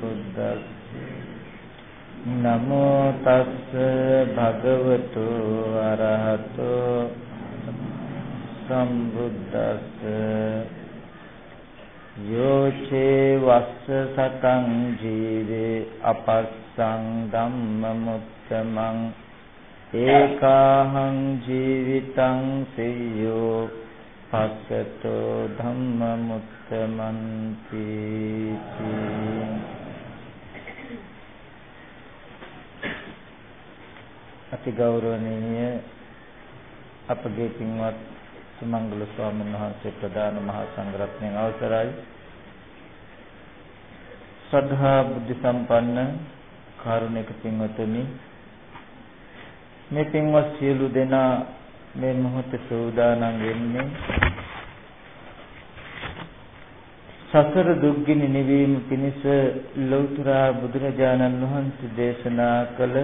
සම්බුද්දස්ස නමෝ තස්ස භගවතු අරහතෝ සම්බුද්දස්ස යෝචේ වස්ස සතං ජීවේ අපස්සං ධම්මමුත්තමං ඒකාහං ජීවිතං සියෝ පස්සතෝ ධම්මමුත්තමන්ති අති ගෞරවනීය අපගේ පින්වත් සුමංගල ස්වාමීන් වහන්සේ ප්‍රධාන මහා සංඝරත්නයන් අවසරයි. ශ්‍රද්ධා බුද්ධ සම්පන්න කාරුණික පින්වතුනි මේ පින්වත් සියලු දෙනා මේ මොහොතේ සූදානම් වෙන්නේ සසර දුක්ගිනි නිවීම පිණිස ලෞතර බුදුරජාණන් වහන්සේ දේශනා කළ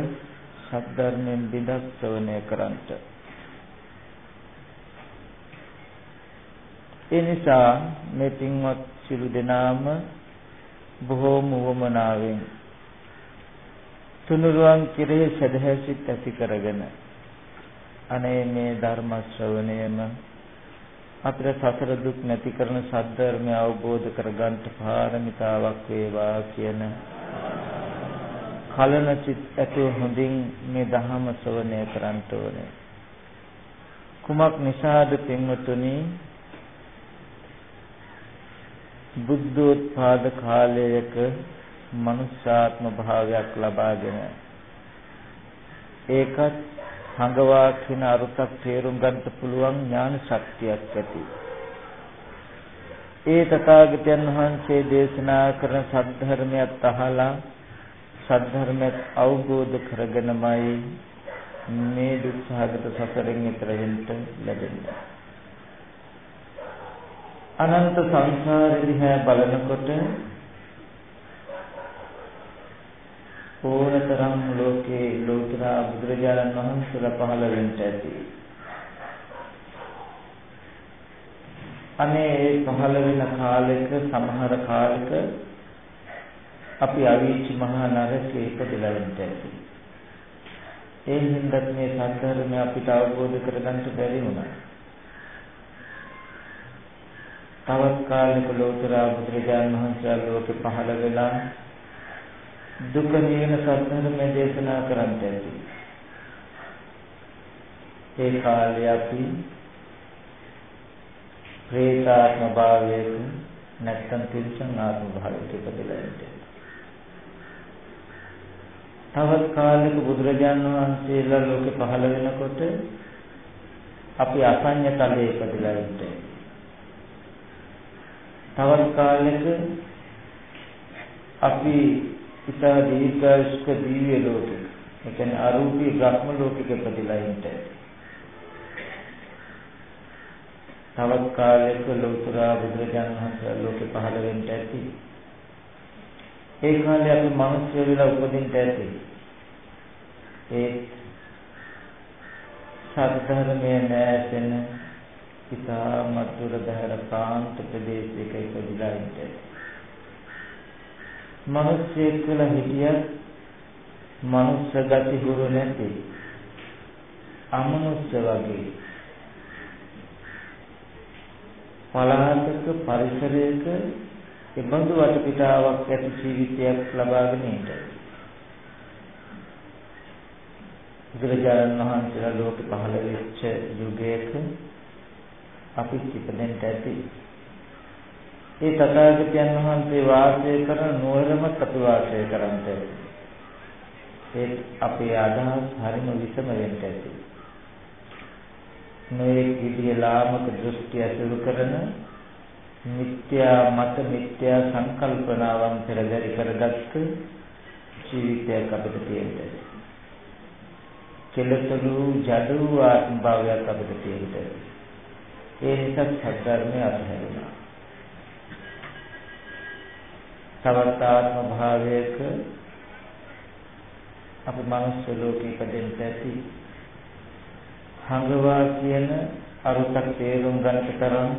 සද්ධර්මයෙන් බිඳක් ශ්‍රවණය කරන්ට. ඒ නිසා මේ පින්වත් සිළු දෙනාම බොහෝම වමනාවෙන් තුනුරුවන් කෙරෙහි සදහැසිත ඇති කරගෙන අනේ මේ ධර්ම ශ්‍රවණයම අපිට සසර දුක් නැති කරන සද්ධර්මය අවබෝධ කරගන්න පාරමිතාවක් වේවා කියන කලන සිත් ඇතුව හොඳින් මේ ධහම ශ්‍රවණය කරන්න ඕනේ. කුමක් නිසාද පින්වතුනි බුද්ධෝත්පාද කාලයක මනුෂ්‍යාත්ම භාවයක් ලබාගෙන ඒකත් සංගවා කියන අරුතක් තේරුම් ගන්නට පුළුවන් ඥාන ශක්තියක් ඇති. ඒ තථාගතයන් වහන්සේ දේශනා කරන සද්ධර්මයක් අහලා සද්ධර්මයක් අවබෝධ කරගෙනමයි මේ දුක්ඛාගත සසරෙන් ඈතර වෙන්න ලැබෙන්නේ. අනන්ත සංසාරෙ දිහා බලනකොට ඕනතරම් ලෝකේ ලෝතර බුදුරජාණන් වහන්සේලා පහළ වෙන්න ඇති. අනේ ඒ පහළ වෙන කාලෙක සමහර කාලෙක අපි අවීචි මහා නරකේ ඉපදලා වෙන්න ඇති. ඒ හින්දා මේ සත්‍යධර්මය අපිට අවබෝධ කරගන්න බැරි වුණා. තවත් කාලෙක ලෝතර බුදුරජාණන් වහන්සේ ලෝකේ පහළ වෙලා දුක නිවන සත්‍යධර්මය දේශනා කරන්නට ඇති. ඒ කාලේ අපි ප්‍රේතාත්ම භාවයක නැත්තම් තිරිසන් ආත්ම භාවයක ඉපදලා ඉන්නේ. තවත් කාලෙක බුදුරජාන් වහන්සේලා ලෝකෙ පහළ වෙනකොට අපි අසඤ්ඤ තලයේ ඉපදලා ඉන්නේ. තවත් කාලෙක අපි ඉතා දීර්ඝායුෂ්ක දිව්‍ය ලෝකෙක ඒ කියන්නේ අරූපී බ්‍රහ්ම ලෝකෙක ඉපදලා ඉන්නේ. තවත් කාලයක ලෝතර බුදුරජාණන් වහන්සේ ලෝකෙ පහළ වෙන්න ඇති. ඒ කාලේ අපි මිනිස්සු වෙලා උපදින්න ඇති. ඒ සත්‍යධර්මයේ නැසෙන ඉතා මధుර දහර කාන්ත ප්‍රදේශයක ඉපදිලා ඉන්නේ. මිනිස්සෙක් කියලා හිටියත් මනුස්ස ගති හුරු නැති අමනුස්ස වගේ පලාතක පරිසරයක එබඳු වටපිටාවක් ඇති ජීවිතයක් ලබාගෙන ඉන්න. බුදුරජාණන් වහන්සේලා ලෝකෙ පහළ වෙච්ච යුගයක අපි ඉපදෙන්න ඇති. ඒ තථාගතයන් වහන්සේ වාසය කරන නුවරම අපි වාසය කරන්ට ඒ අපේ අදහස් හරිම විසම වෙන්න ඇති. මේ විදිය ලාමක දෘෂ්ටි අසුරු කරන මිත්‍යා මත මිත්‍යා සංකල්පනාවන් පෙරදරි කරගත්ත ජීවිතයක් අපිට තියෙනවා. කෙලතුළු ජඩු ආත්ම භාවයක් අපිට තියෙනවා. ඒ නිසා සත්‍යර්මය අත්හැරුණා. තවත් ආත්ම භාවයක අපි මනුස්ස ලෝකේ ඉපදෙන්න ඇති. හංගවා කියන අරුතක් තේරුම් ගන්නට තරම්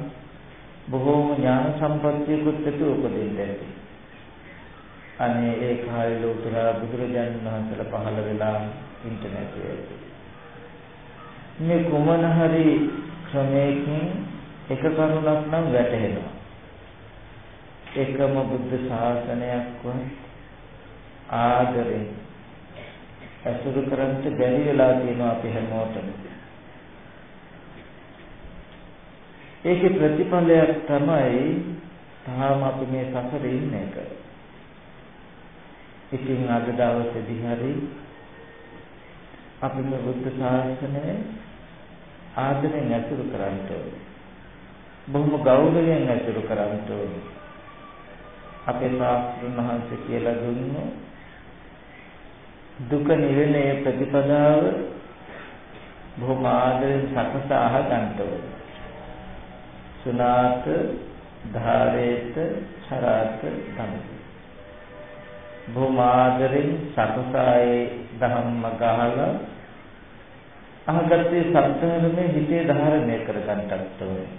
බොහෝම ඥාන සම්පත්තියකුත් ඇති උපදින්න ඇති. අනේ ඒ කාලේ ලෝතර බුදුරජාණන් වහන්සේලා පහළ වෙලා ඉන්ටර්නෙට් එකේ. මේ කුමන හරි ක්‍රමයකින් එක කරුණක් නම් වැටහෙනවා. එකම බුද්ධ ශාසනයක්වත් ආදරෙන් අසුරු කරන්ට බැරි වෙලා තියෙනවා අපි හැමෝටම. ඒකේ ප්‍රතිඵලයක් තමයි තාම අපි මේ සසරේ ඉන්න එක. ඉතින් අද දවසේදී හරි අපි මේ බුද්ධ ශාසනය ආදරෙන් ඇසුරු කරන්න ඕනේ. බොහොම ගෞරවයෙන් ඇසුරු කරන්න ඕනේ. අපේ ශාස්ත්‍රඥ වහන්සේ කියලා දුන්නු දුක නිවෙනේ ප්‍රතිපදාව බොහොම ආදරෙන් සකසා අහගන්න ඕනේ. සුනාත ධාරේත චරාත ධම්ම භූමාදරෙන් සකසායේ ධම්ම ගහලා අහගත්තේ සත්‍යධර්මයේ හිතේ ධාරණය කරගන්නටත් ඕනේ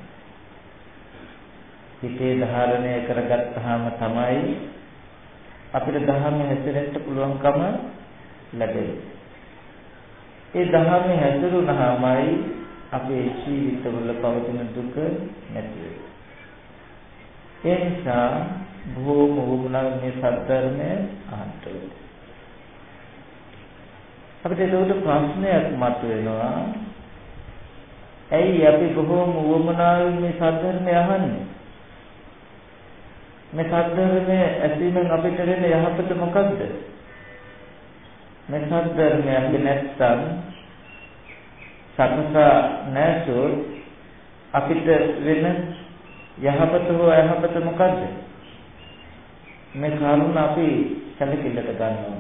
හිතේ ධාරණය කරගත්තාම තමයි අපිට ධර්මයේ හැසිරෙන්න පුළුවන්කම ලැබෙන්නේ ඒ ධර්මයේ හැසිරුණාමයි අපේ ජීවිතවල පවතින දුක නැති වෙනවා. ඒ නිසා බොහෝම වුණා මේ සත්‍යර්මය අහන්න අපිට ඒකට ප්‍රශ්නයක් මතුවෙනවා. ඇයි අපි බොහෝම වුණාවෙන් මේ සත්‍යර්මය අහන්නේ? මේ සත්‍යර්මය ඇසීමෙන් අපිට වෙන යහපත මොකක්ද? මේ සත්‍යර්මය අපි නැත්තම් සකසා නැසොත් අපිට වෙන යහපත හෝ අයහපත මොකද්ද? මේ කරුණ අපි සැලකිල්ලට ගන්නවා.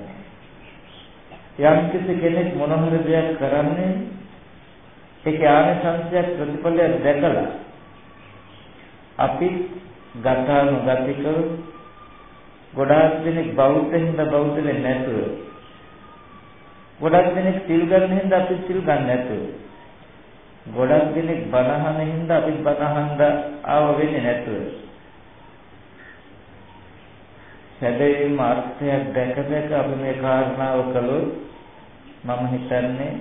යම් කිසි කෙනෙක් මොන හරි දෙයක් කරන්නේ ඒකේ ආනිසංසයක් ප්‍රතිඵලයක් දැකලා අපි ගතානුගතිකව ගොඩාක් දෙනෙක් බෞද්ධ හින්දා බෞද්ධ වෙන්නේ නැතුව ගොඩක් දෙනෙක් සිල් ගන්න හින්දා අපි සිල් ගන්න නැතුව ගොඩක් දෙනෙක් බනහන හින්දා අපි බනහන්ද ආව වෙන්නේ නැතුව. සැබෑම අර්ථයක් දැක දැක අපි මේ කාරණාව කළොත් මම හිතන්නේ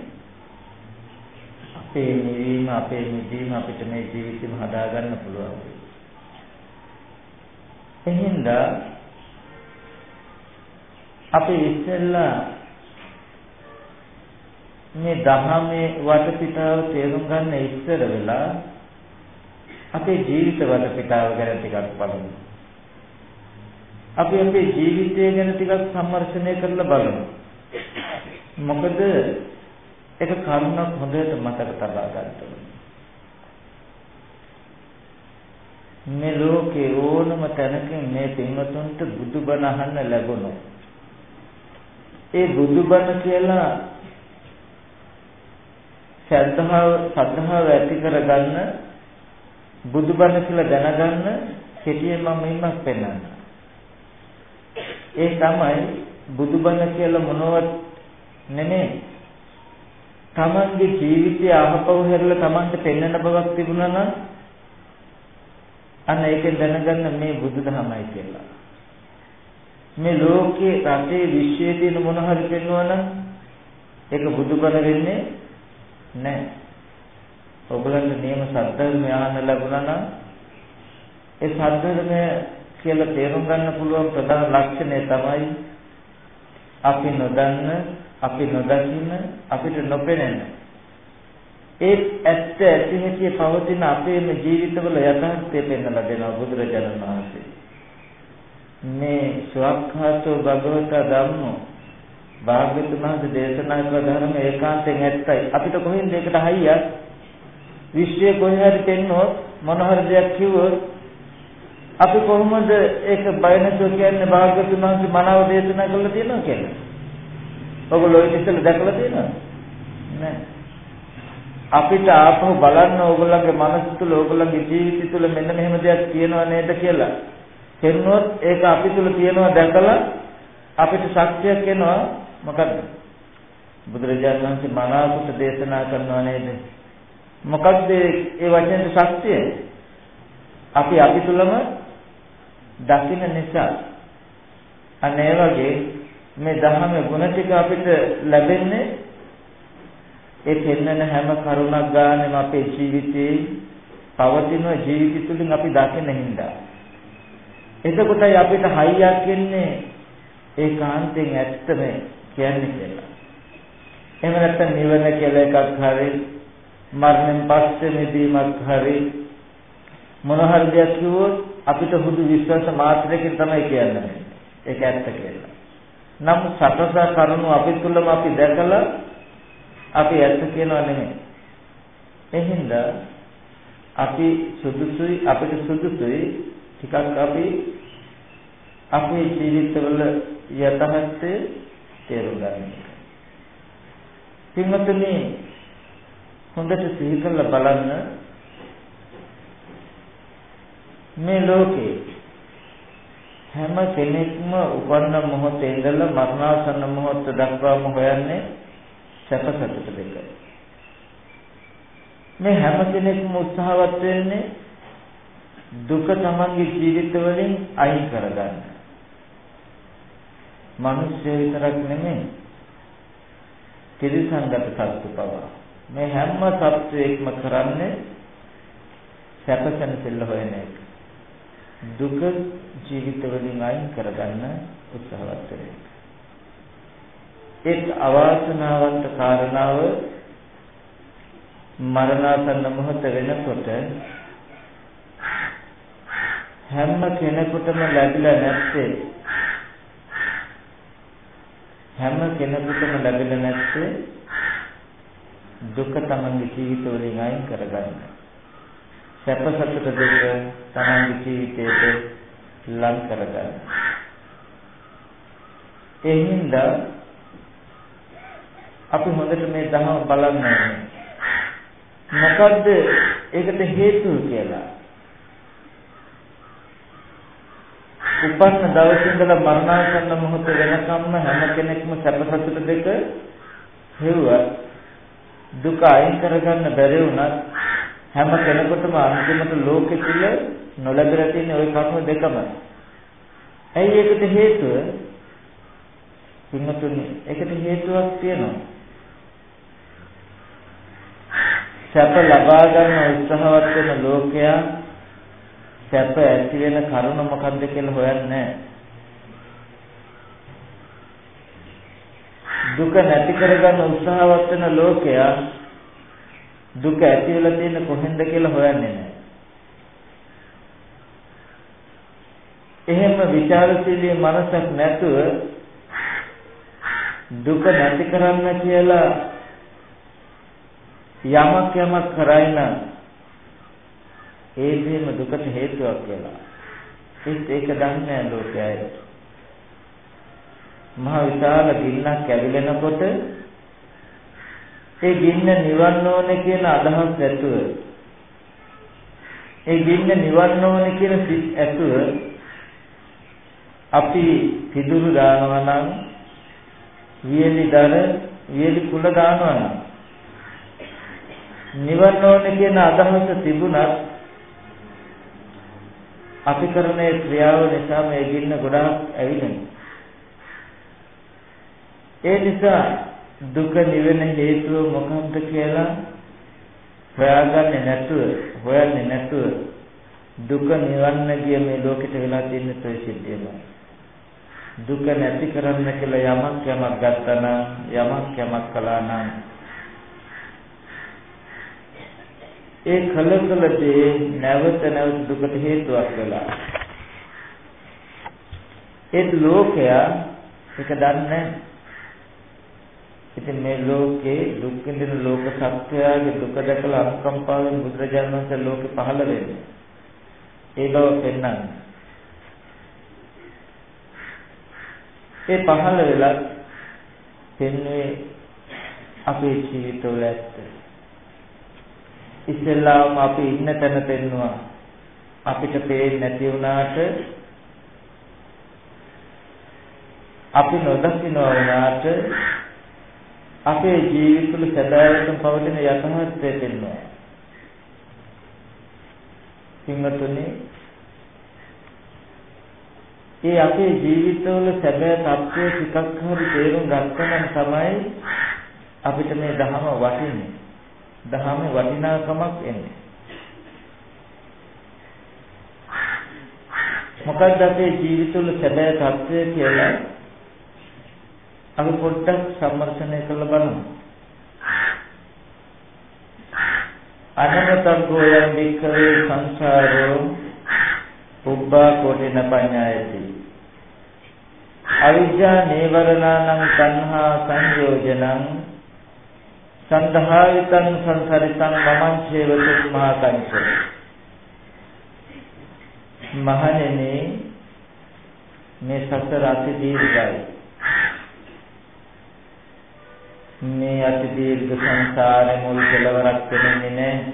අපේ නිවීම අපේ නිදීම අපිට මේ ජීවිතේම හදාගන්න පුළුවන්. එහෙනම් අපි ඉස්සෙල්ලා මේ දහමේ වටපිටාව තේරුම් ගන්න ඉස්සර වෙලා අපේ ජීවිත වටපිටාව ගැන ටිකක් බලමු. අපි අපේ ජීවිතය ගැන ටිකක් සම්මර්ෂණය කරලා බලමු. මොකද ඒක කරුණක් හොඳට මතක තබා ගන්න ඕනේ. මේ ලෝකේ ඕනම තැනකින් මේ පින්වතුන්ට බුදුබණ අහන්න ලැබුණා. ඒ බුදුබණ කියලා ශ්‍රද්ධාව සද්ධාව ඇති කරගන්න බුදුබණ කියලා දැනගන්න කෙටියෙන් මම ඉන්නක් පෙන්නන්න. ඒ තමයි බුදුබණ කියලා මොනවත් නෙමෙයි. තමන්ගේ ජීවිතය අහපව හැරලා තමන්ට පෙන්වන බවක් තිබුණා නම් අන්න ඒකෙන් දැනගන්න මේ බුදුදහමයි කියලා. මේ ලෝකේ රටේ විශ්වයේ තියෙන මොන හරි පෙන්වනවා නම් ඒක බුදුබණ වෙන්නේ නැහැ. ඔයගලන්ට නියම සද්ධර්මය අහන්න ලැබුණා නම් ඒ සද්ධර්මය කියලා තේරුම් ගන්න පුළුවන් ප්‍රධාන ලක්ෂණය තමයි අපි නොදන්න, අපි නොදකින්න, අපිට නොපෙනෙන. ඒ ඇත්ත ඇති හැටි පවතින අපේම ජීවිතවල යථාර්ථය පෙන්වලා දෙනවා බුදුරජාණන් වහන්සේ. මේ ස්වක්ඛාතෝ භගවතා ධම්මෝ භාග්‍යතුන් වහන්සේ දේශනා කළ ධර්ම ඒකාන්තයෙන් ඇත්තයි. අපිට කොහෙන්ද ඒකට හයියක්? විශ්වයේ කොහේ හරි පෙන්නොත් මොන හරි දෙයක් කිව්වොත් අපි කොහොමද ඒක බය නැතුව කියන්නේ භාග්‍යතුන් වහන්සේ මනාව දේශනා කළා තියෙනවා කියලා? ඔයගොල්ලෝ ඒක ඉස්සෙල්ලා දැකලා තියෙනවද? නැහැ. අපිට ආපහු බලන්න ඕගොල්ලන්ගේ මනස තුල ඕගොල්ලන්ගේ ජීවිතය තුල මෙන්න මෙහෙම දෙයක් තියෙනව නේද කියලා. පෙන්නොත් ඒක අපි තුල තියෙනවා දැකලා අපිට ශක්තියක් එනවා මොකද්ද? බුදුරජාණන් වහන්සේ මනාවකට දේශනා කරනවා නේද? මොකක්ද ඒ වචනේ ශක්තිය? අපි අපි තුලම දකින්න නිසා අන්න ඒ වගේ මේ ධර්මයේ ගුණ ටික අපිට ලැබෙන්නේ ඒ පෙන්වන හැම කරුණක් ගානෙම අපේ ජීවිතේ පවතින ජීවිත තුළින් අපි දකින හින්දා. එතකොටයි අපිට හයියක් එන්නේ ඒ කාන්තෙන් ඇත්තම කියන්නේ කියලා. එහෙම නැත්නම් නිවන කියලා එකක් හරි මරණයෙන් පස්සේ මිදීමක් හරි මොන හරි දෙයක් කිව්වොත් අපිට හුදු විශ්වාස මාත්‍රයකින් තමයි කියන්නේ. ඒක ඇත්ත කියලා. නම් සතස කරුණු අපි තුලම අපි දැකලා අපි ඇත්ත කියනවා නෙමෙයි. එහෙනම් අපි සුදුසුයි අපිට සුදුසුයි ටිකක් අපි අපේ ජීවිතවල යථාර්ථය තේරුම් ගන්න. පින්වත්නි හොඳට සිහි කරලා බලන්න මේ ලෝකේ හැම කෙනෙක්ම උපන්න මොහොතේ ඉඳලා මරණාසන්න මොහොත දක්වාම හොයන්නේ සැප සතුට දෙක. මේ හැම කෙනෙක්ම උත්සාහවත් වෙන්නේ දුක තමන්ගේ ජීවිත වලින් අයින් කරගන්න. මිනිස්සු විතරක් නෙමෙයි තිරිසන්ගත සත්තු පවා මේ හැම සත්වයක්ම කරන්නේ සැපසන සෙල්ල හොයන එක. දුක ජීවිත වලින් අයින් කරගන්න උත්සාහවත් වෙනවා. එක් අවාසනාවන්ත කාරණාව මරණාසන්න මොහොත වෙනකොට හැම කෙනෙකුටම ලැබිලා නැත්තේ හැම කෙනෙකුටම ලැබිලා නැත්තේ දුක තමන්ගේ ජීවිත වලින් අයින් කරගන්න. සැප සතුට දෙක තමන්ගේ ජීවිතයට ලං කරගන්න. ඒ හින්දා අපි හොඳට මේ දහම බලන්න මොකද්ද ඒකට හේතුව කියලා. උපන්න දවසේ ඉඳලා මරණාසන්න මොහොත වෙනකම්ම හැම කෙනෙක්ම සැප සතුට දෙක හෙව්වා දුක අයින් කරගන්න බැරි වුණත් හැම කෙනෙකුටම අන්තිමට ලෝකෙ තුල නොලැබලා තියෙන ওই කර්ම දෙකම. ඇයි ඒකට හේතුව? පින්තුනි ඒකට හේතුවක් තියෙනවා. සැප ලබා ගන්න උත්සාහවත් වෙන ලෝකයා සැප ඇති වෙන කරුණ මොකක්ද කියලා හොයන්නේ දුක නැති කරගන්න උත්සාහවත් වෙන ලෝකයා දුක ඇති වෙලා තියෙන කොහෙන්ද කියලා හොයන්නේ නැහැ. එහෙම ਵਿਚාරශීලී මනසක් නැතුව දුක නැති කරන්න කියලා යමක් යමක් කරයි නම් ඒ දෙම දුකට හේතුවක් කියලා. ඒත් ඒක දන්නේ ලෝකයයි. මහ විශාල ගින්නක් ඇවිලෙනකොට ඒ ගින්න නිවන්න ඕනේ කියන අදහස් ඇතුව ඒ ගින්න නිවන්න ඕනේ කියන සිත් ඇතුව අපි පිදුරු දානවා නම් වියලි දර වියලි කුල දානවා නම් නිවන්න ඕනේ කියන අදහස තිබුණත් අපි කරන ඒ ක්‍රියාව නිසා මේ ගින්න ගොඩාක් ඇවිලෙනවා. ඒ නිසා දුක නිවෙන හේතුව මොකක්ද කියලා හොයාගන්නේ නැතුව හොයන්නේ නැතුව දුක නිවන්න ගිය මේ ලෝකෙට වෙලා තියෙන toy සිද්ධියම දුක නැති කරන්න කියලා යමක් යමක් ගත්තා නම් යමක් යමක් කළා නම් ඒ කල කල දේ නැවත නැවත දුකට හේතුවක් වෙලා. ඒ ලෝකයා ඒක දන්නේ ඉතින් මේ ලෝකේ දුක් විඳින ලෝක සත්‍යයේ දුක දැකලා අනුකම්පාවෙන් බුදුරජාණන් වහන්සේ ලෝකෙ පහළ වෙන්නේ. ඒ බව පෙන්වන්නේ ඒ පහළ වෙලා පෙන්වේ අපේ ජීවිතවල ඇත්ත. ඉස්සෙල්ලාම අපි ඉන්න තැන පෙන්නවා අපිට පේන්නේ නැති වුණාට අපි නොදකින්නවා වුණාට අපේ ජීවිතවල සදාවටම පවතින යථාර්ථය පෙන්වනවා පින්වතුනි ඒ අපේ ජීවිතවල සැබෑ தත්ත්වය ටිකක් හරි තේරුම් ගත්තනම් තමයි අපිට මේ ධහම වටින්නේ. ධහමේ වටිනාකමක් එන්නේ. මොකක්ද අපේ ජීවිතවල සැබෑ தත්ත්වය කියලා අපි පොඩ්ඩක් සම්මර්ෂණය කරලා බලමු. අනමතග්ගෝ යම් වික්ඛවේ සංසාරෝ උබ්බා කෝටින පඤ්ඤායති අවිජ්ජා නේවරණානං තණ්හා සංයෝජනං සන්දහායතං සංසරිතං මමං චේවතු මහා කංච මහණෙනි මේ සතර අති දීර්ඝයි. මේ අති දීර්ඝ සංසාරේ මුල් කෙලවරක් වෙන්නේ නැහැ.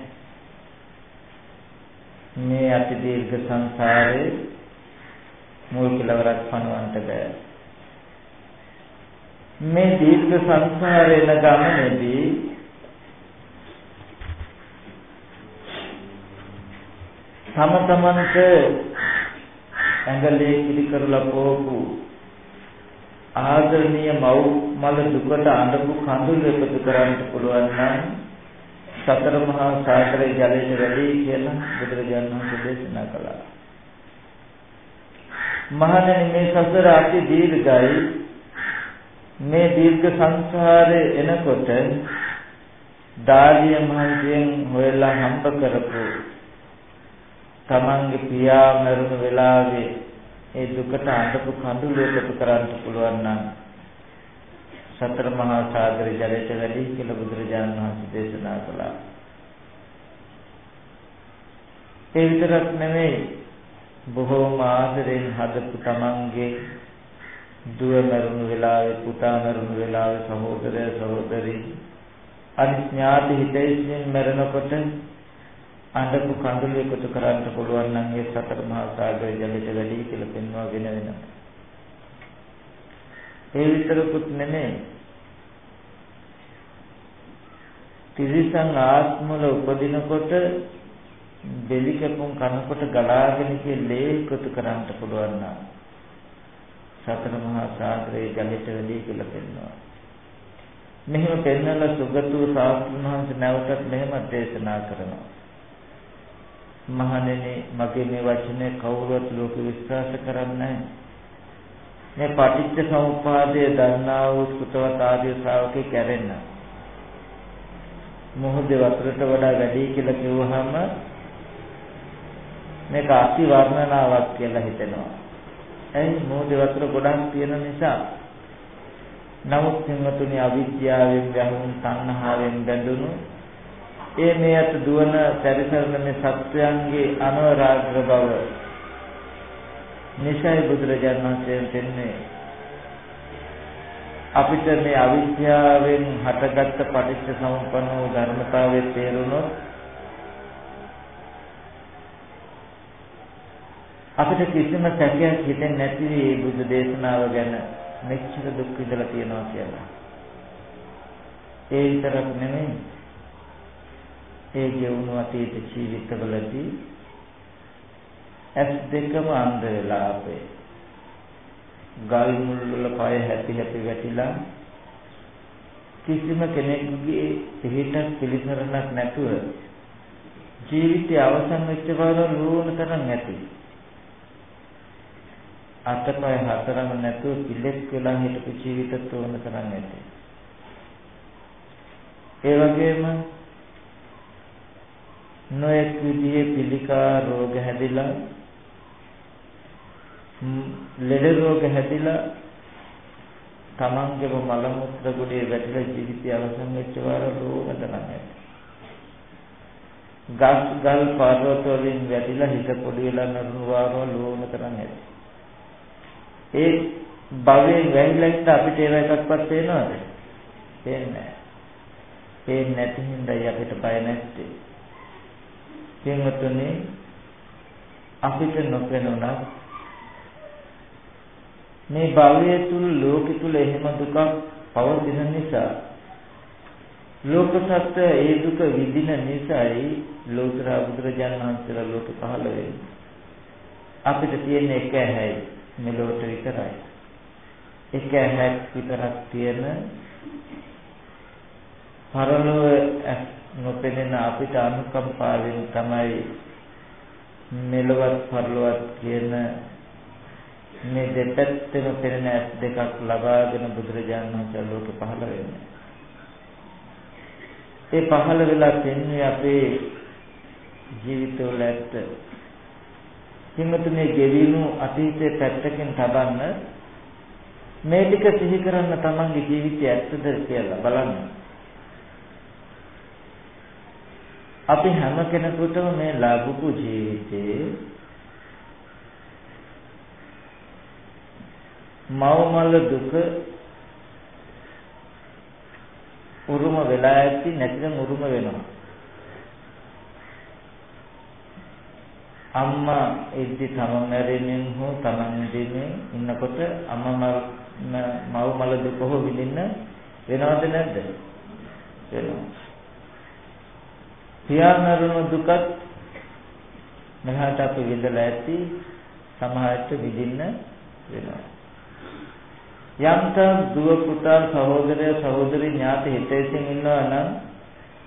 මේ අති දීර්ඝ සංසාරේ මුල් කෙලවරක් පණවන්නට බෑ. මේ දීර්ඝ සංසාරේන ගමනේදී තම තමන්ට ඇඟලේ කිලි කරලා පොවපු ආදරණීය මව් මල දුකට අඬපු කඳුළු එකතු කරන්න පුළුවන් නම් සතර මහා සාගරයේ ජලයට වැඩි කියලා බුදුරජාණන් වහන්සේ දේශනා කළා. මහණෙනි මේ සසර අති දීර්ඝයි මේ දීර්ඝ සංසාරේ එනකොට දාලිය මහන්සියෙන් හොයලා හම්බ කරපු තමන්ගේ පියා මරුණු වෙලාවේ ඒ දුකට අඬපු කඳුළු එකතු කරන්න පුළුවන් නම් සතර මහා සාගර ජලයට වැඩි කියලා බුදුරජාණන් වහන්සේ දේශනා කළා. ඒ විතරක් නෙමෙයි බොහෝම ආදරෙන් හදපු තමන්ගේ දුව මරුණු වෙලාවේ පුතා මරුණු වෙලාවේ සහෝදරය සහෝදරි අනිඥාති හිතේසින් මරනකොට අඬපු කඳුළු එකතු කරන්න පුළුවන් නම් ඒ සතර මහා සාගර ජලයට වැඩි කියලා පෙන්වාගෙන වෙනවා. ඒ විතරකුත් නෙමෙයි. තිරිසන් ආත්මවල උපදිනකොට බෙලි කැපුම් කනකොට ගලාගෙන කිය ලේ එකතු කරන්න පුළුවන් නම් සතර මහා සාගරයේ ජලයට වැඩි කියලා පෙන්වනවා. මෙහෙම පෙන්වලා සුගතෝ සාස්ත්‍රණ වහන්සේ නැවතත් මෙහෙම දේශනා කරනවා. මහණෙනි මගේ මේ වචනේ කවුරුත් ලෝක විශ්වාස කරන්නේ මේ පටිච්ච සමුප්පාදය දන්නා වූ සුතවත් ආදී ශ්‍රාවකේ කැරෙන්න මොහොතේ වතුරට වඩා වැඩි කියලා කිව්වහම මේක අති වර්ණනාවක් කියලා හිතෙනවා එයි මොහොතේ වතුර ගොඩක් තියෙන නිසා? නමුත් සිංහතුනි අවිද්‍යාවෙන් ගැහුණු තණ්හාවෙන් බැඳුණු ඒ මේ අත දුවන පරිසරන මේ සත්‍යයන්ගේ අනවරාග්‍ර බව නිසයි බුදුරජාණන් වහන්සේ දෙන්නේ. අපිට මේ අවිද්‍යාවෙන් හටගත්ත පටිච්ච සමුප්පන්න වූ ධර්මතාවයේ තේරුණොත් අපිට කිසිම සැකයක් හිතෙන්නේ නැති මේ බුදු දේශනාව ගැන මෙච්චර දුක් විඳලා තියෙනවා කියලා. ඒ විතරක් නෙමෙයි. ඒ ගෙවුණු අතීත ජීවිතවලදී ඇස් දෙකම අන්ධ වෙලා අපේ. ගල් මුල් වල පය හැපි හැපි වැටිලා කිසිම කෙනෙකුගේ පිළිටක් පිළිසරණක් නැතුව ජීවිතය අවසන් වෙච්ච බව ලෝණ තරම් නැති අතපය හතරම නැතුව පිළෙක් වෙලා හිටපු ජීවිත තෝරන තරම් නැති ඒ වගේම නොඑක් විදිහේ පිළිකා රෝග හැදිලා ලෙඩ රෝග හැදිලා තමන්ගේම මල මුත්‍ර ගොඩේ වැටිලා ජීවිතය අවසන් වෙච්ච වාර රෝග දරන්නේ. ගස් ගල් පර්වත වලින් වැටිලා හිත පොඩි වෙලා නරුණු වාරව ලෝණ කරන්නේ. ඒ භවයෙන් වැහිලා ඉන්න අපිට ඒව එකක්වත් පේනවද? පේන්නේ නැහැ. පේන්නේ නැති හින්දායි අපිට බය නැත්තේ. පින්වතුනි අපිට නොපෙනුණත් මේ භවය තුල ලෝකෙ තුල එහෙම දුකක් පවතින නිසා ලෝක සත්‍ය ඒ දුක විඳින නිසායි ලෝතර බුදුරජාණන් වහන්සේලා ලෝක පහළ වෙන්නේ අපිට තියෙන එක ඇහැයි මෙලොවට විතරයි. එක ඇහැක් විතරක් තියෙන පරලොව නොපෙනෙන අපිට අනුකම්පාවෙන් තමයි මෙලොවත් පරලොවත් කියන මේ දෙපැත්තෙම පෙනෙන ඇස් දෙකක් ලබාගෙන බුදුරජාණන් වහන්සේ ලෝකෙ පහළ වෙන්නේ. ඒ පහළ වෙලා තින්නේ අපේ ජීවිතවල ඇත්ත. හිමතුනේ ගෙවිනු අතීතයේ පැත්තකින් තබන්න මේ ටික සිහි කරන්න තමන්ගේ ජීවිතය ඇත්තද කියලා බලන්න. අපි හැම කෙනෙකුටම මේ ලැබපු ජීවිතේ මවමල දුක උරුම වෙලා ඇති නැතිනම් උරුම වෙනවා. අම්මා ඉද්දි තමන් මැරෙමින් හෝ තමන් ඉඳින්නේ ඉන්නකොට අම්මා මව මල දුක හෝ විඳින්න වෙනවද නැද්ද? වෙනවා. පියා මරණ දුකත් මෙහාට අපි විඳලා ඇති සමහරට විඳින්න වෙනවා. යම්තම් දුව පුතා සහෝදරය සහෝදරි ඥාති හිතේසින් ඉන්නවා නම්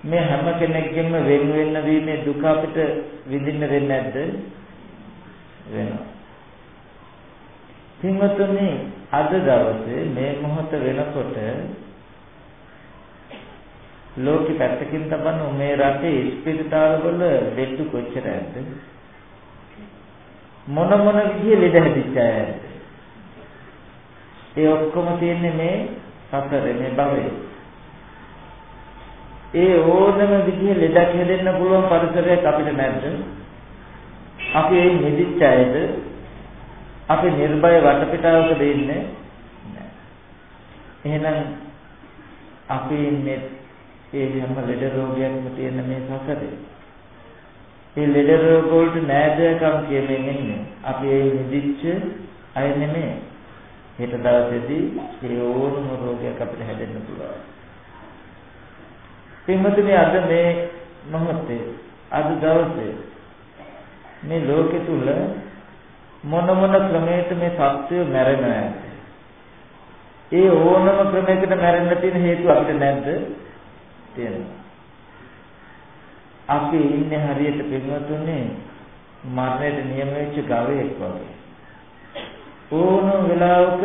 මේ හැම කෙනෙක්ගෙම වෙන වෙන්න වීමේ දුක අපිට විඳින්න වෙන්නේ නැද්ද? වෙනවා. පින්වත්නි අද දවසේ මේ මොහොත වෙනකොට ලෝකෙ පැත්තකින් තබන්න මේ රටේ ස්පිරිතාල වල දෙට්ටු කොච්චර ඇද්ද? මොන මොන විදිහේ ලෙඩ හැදිච්ච අයද? ඒ ඔක්කොම තියෙන්නේ මේ සසරේ මේ භවයේ. ඒ ඕනම විදිහේ ලෙඩක් හැදෙන්න පුළුවන් පරිසරයක් අපිට නැද්ද? අපි ඒ නිදිච්ච අයද අපි නිර්භය වටපිටාවක දෙන්නේ නැහැ. එහෙනම් අපි ඉන්නේ ඒ හැම ලෙඩ රෝගයක්ම තියෙන මේ සසරේ. ඒ ලෙඩ රෝග වලට නෑදෑකම් කියමින් ඉන්නේ. අපි ඒ නිදිච්ච අය නෙමෙයි. හෙට දවසේදී ඒ ඕනම රෝගයක් අපිට හැදෙන්න පුළුවන්. පින්වතුනි අද මේ මොහොතේ අද දවසේ මේ ලෝකෙ තුල මොන මොන ක්‍රමයකට මේ සත්‍යය මැරෙනවා ඒ ඕනම ක්‍රමයකට මැරෙන්න තියෙන හේතුව අපිට නැද්ද? තියෙනවා. අපි ඉන්නේ හරියට පින්වතුනි මරණයට නියම වෙච්ච ගවයෙක් වගේ. ඕනම වෙලාවක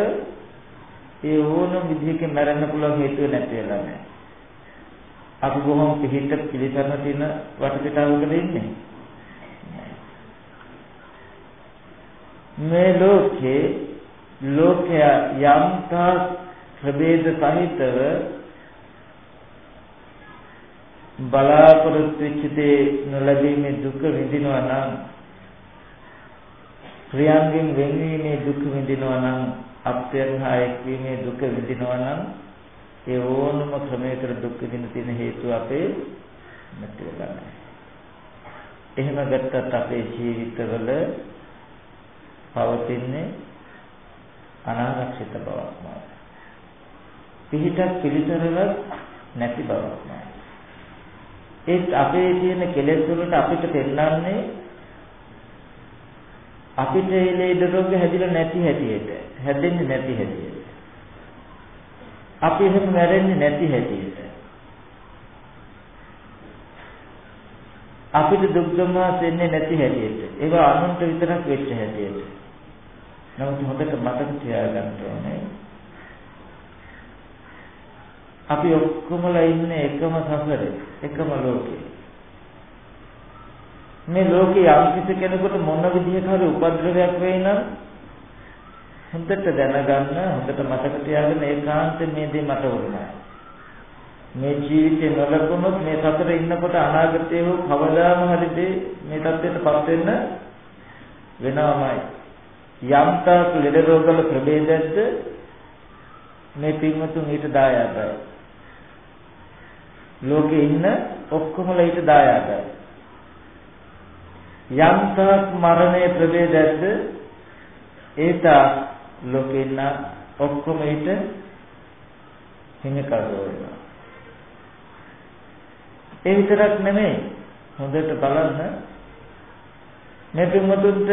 ඒ ඕනම විදිහකින් මැරෙන්න පුළුවන් හේතුව නැති වෙලා නැහැ. අපි බොහොම පිහිට පිළිසරණ තියෙන වටපිටාවකද ඉන්නේ. මේ ලෝකේ ලෝකයා යම්තා ප්‍රභේද සහිතව බලාපොරොත්තු වෙච්ච දේ නොලැබීමේ දුක විඳිනවා නම් ප්‍රියංගෙන් වෙන්වීමේ දුක විඳිනවා නම් අප්‍රයන් හා එක්වීමේ දුක විඳිනවා නම් ඒ ඕනම ක්‍රමයකට දුක් විඳින තියෙන හේතුව අපේ නැති වෙලා නැහැ. එහෙම ගත්තත් අපේ ජීවිතවල පවතින්නේ අනාරක්ෂිත බවක්මයි. පිහිටක් පිළිතරවත් නැති බවක්මයි. ඒත් අපේ තියෙන කෙලෙස් වලට අපිට පෙන්නන්නේ අපිට ඒ ලේද රෝග හැදිලා නැති හැටියට හැදෙන්නේ නැති හැටියට අපි එහෙම මැරෙන්නේ නැති හැටියට. අපිට දුක් දුම්නස් එන්නේ නැති හැටියට. ඒවා අනුන්ට විතරක් වෙච්ච හැටියට. නමුත් හොඳට මතක තියාගන්න ඕනේ. අපි ඔක්කොමලා ඉන්නේ එකම සසරේ, එකම ලෝකේ. මේ ලෝකේ යම් කිසි කෙනෙකුට මොන විදිහක හරි උපද්‍රවයක් වෙයි නම් හොඳට දැනගන්න හොඳට මතක තියාගන්න ඒකාන්තයෙන් මේ දේ මට වුණා. මේ ජීවිතේ නොලබුණොත් මේ සතර ඉන්නකොට අනාගතයේ හෝ කවදාම හරි දේ මේ தත්ත්වයටපත් වෙන්න වෙනවමයි. යම්තාක් ලෙඩ රෝගවල ප්‍රභේදයක්ද මේ පින්වතුන් ඊට දායාදයි. ලෝකේ ඉන්න ඔක්කොමලා ඊට දායාදයි. යම්තාක් මරණයේ ප්‍රභේදයක්ද ඒත ලෝකේ ඉන්න ඔක්කොම ඊට හිඟකරෝ වෙනවා. ඒ විතරක් නෙමෙයි හොඳට බලන්න මේ පින්වතුන්ට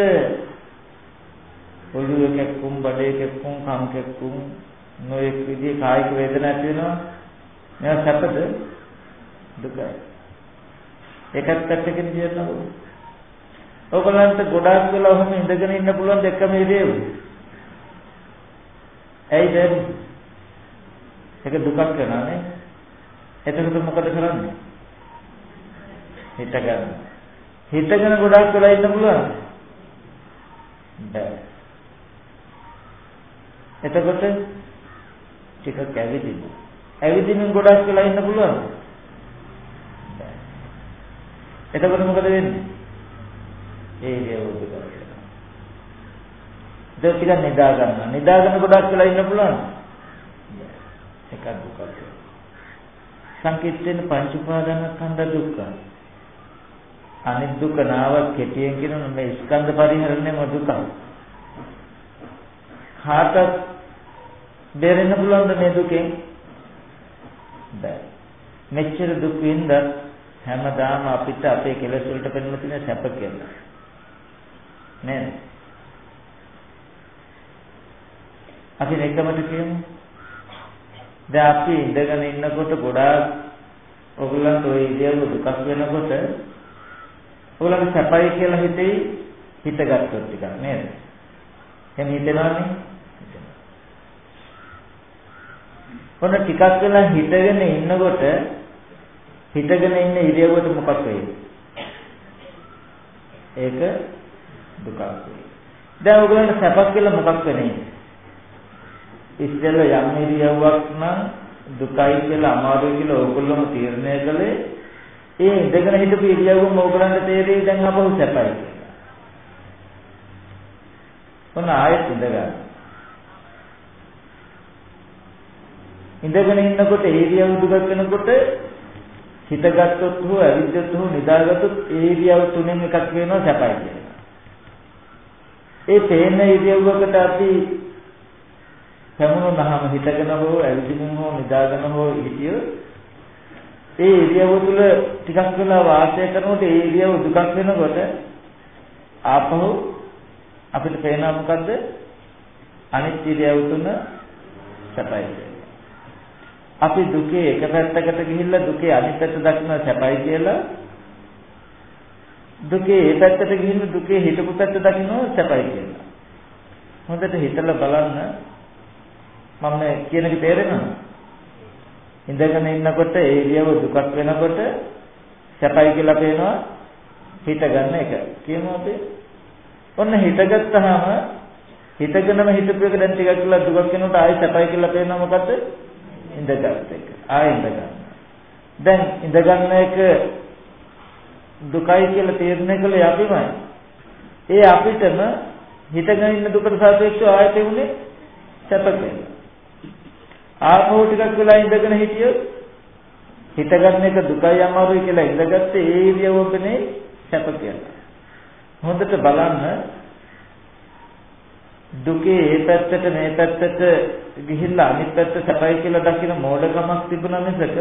ඔළුව කැක්කුම්, බඩේ කැක්කුම්, කම් කැක්කුම් නොයෙක් විදිහේ කායික වේදනා ඇති වෙනවා. මේවා සැපද? දුකයි. ඒකත් පැත්තකින් කියනවා. ඔයගලන්ට ගොඩාක් වෙලා ඔහොම ඉඳගෙන ඉන්න පුළුවන් දෙකම ඉරියව්. ඇයි දැන්? ඒක දුකක් වෙනානේ. එතකොට මොකද කරන්නේ? හිත ගන්න. හිතගෙන ගොඩාක් වෙලා ඉන්න පුළුවන්. බෑ. එතකොට ටිකක් ඇවිදින්න. ඇවිදින්න ගොඩක් වෙලා ඉන්න පුළුවන්. බෑ. එතකොට මොකද වෙන්නේ? ඒ ඉරියව්ව දුක වෙනවා. දැන් ටිකක් නිදා ගන්න. නිදාගෙන ගොඩක් වෙලා ඉන්න පුළුවන්. එකක් දුකක්. සංකීර්ණ පංච උපාදානස්කන්ධ දුක්ඛ. අනිත් දුක නාවක් කෙටියෙන් කියන මේ ස්කන්ධ පරිහරණයම දුක. කාටත් දෙරෙන්න පුළුවන්ද මේ දුකෙන්? බෑ. මෙච්චර දුක් විඳ හැමදාම අපිට අපේ කෙලෙස් වලට පෙනෙන තියෙන සැප කියලා. නේද? අපි එකමද කියමු. දැන් අපි ඉඳගෙන ඉන්නකොට ගොඩාක් ඔයගලන්ට ওই ඉරියව්ව දුකක් වෙනකොට ඔයගලන්ට සැපයි කියලා හිතෙයි හිතගත්තොත් ටිකක් නේද? එහෙම හිතනවනේ. ඔන්න ටිකක් වෙලා හිතගෙන ඉන්නකොට හිතගෙන ඉන්න ඉරියව්වට මොකක් වෙයිද? ඒක දුකක් වෙයි. දැන් ඔයගලන්ට සැපක් කියලා මොකක් වෙන්නේ? ඉස්සෙල්ල යම් ඉරියව්වක් නම් දුකයි කියලා අමාරුයි කියලා ඕගොල්ලෝම තීරණය කළේ ඒ ඉඳගෙන හිටපු ඉරියව්වම ඕගොල්ලන්ට තේරෙයි දැන් අපහු සැපයි කියලා. ඔන්න ආයෙත් ඉඳගන්න. ඉඳගෙන ඉන්නකොට ඉරියව් දුක වෙනකොට හිතගත්තොත් හෝ අවිද්‍යත් හෝ නිදාගත්තොත් ඒ ඉරියව් තුනෙන් එකක් වෙනවා සැපයි කියලා. ඒ පේන ඉරියව්වකට අපි පැමුණුනහම හිතගෙන හෝ ඇවිදින්න හෝ නිදාගෙන හෝ හිටියොත් ඒ ඉරියව්ව තුළ ටිකක් වෙලා වාසය කරනකොට ඒ ඉරියව්ව දුකක් වෙනකොට ආපහු අපිට පේනවා මොකද්ද අනිත් ඉරියව් තුන සැපයි අපි දුකේ එක පැත්තකට ගිහිල්ලා දුකේ අනිත් පැත්ත දක්න සැපයි කියලා දුකේ ඒ පැත්තට ගිහින් දුකේ හිතපු පැත්ත දකින්න සැපයි කියලා. හොඳට හිතලා බලන්න මම කියන එක තේරෙනවද? ඉඳගෙන ඉන්නකොට ඒ ඉරියව දුකක් වෙනකොට සැපයි කියලා පේනවා හිත ගන්න එක. කියමු අපි. ඔන්න හිතගත්තාම හිතගෙනම හිතපු එක දැන් ටිකක් කියලා දුකක් වෙනකොට ආයෙ සැපයි කියලා පේනවා මොකද? ඉඳගත් එක. ආයෙ ඉඳ ගන්න. දැන් ඉඳ ගන්න එක දුකයි කියලා තීරණය කළේ අපිමයි. ඒ අපිටම හිතගෙන ඉන්න දුකට සාපේක්ෂව ආයෙත් උනේ සැප කියලා. ආපහු ටිකක් වෙලා ඉඳගෙන හිටියොත් හිතගන්න එක දුකයි අමාරුයි කියලා ඉඳගත්තේ ඒ ඉරියව්වකනේ සැප කියලා. හොඳට බලන්න දුකේ ඒ පැත්තට මේ පැත්තට ගිහිල්ලා අනිත් පැත්ත සැපයි කියලා දකින මෝඩකමක් තිබුණා මිසක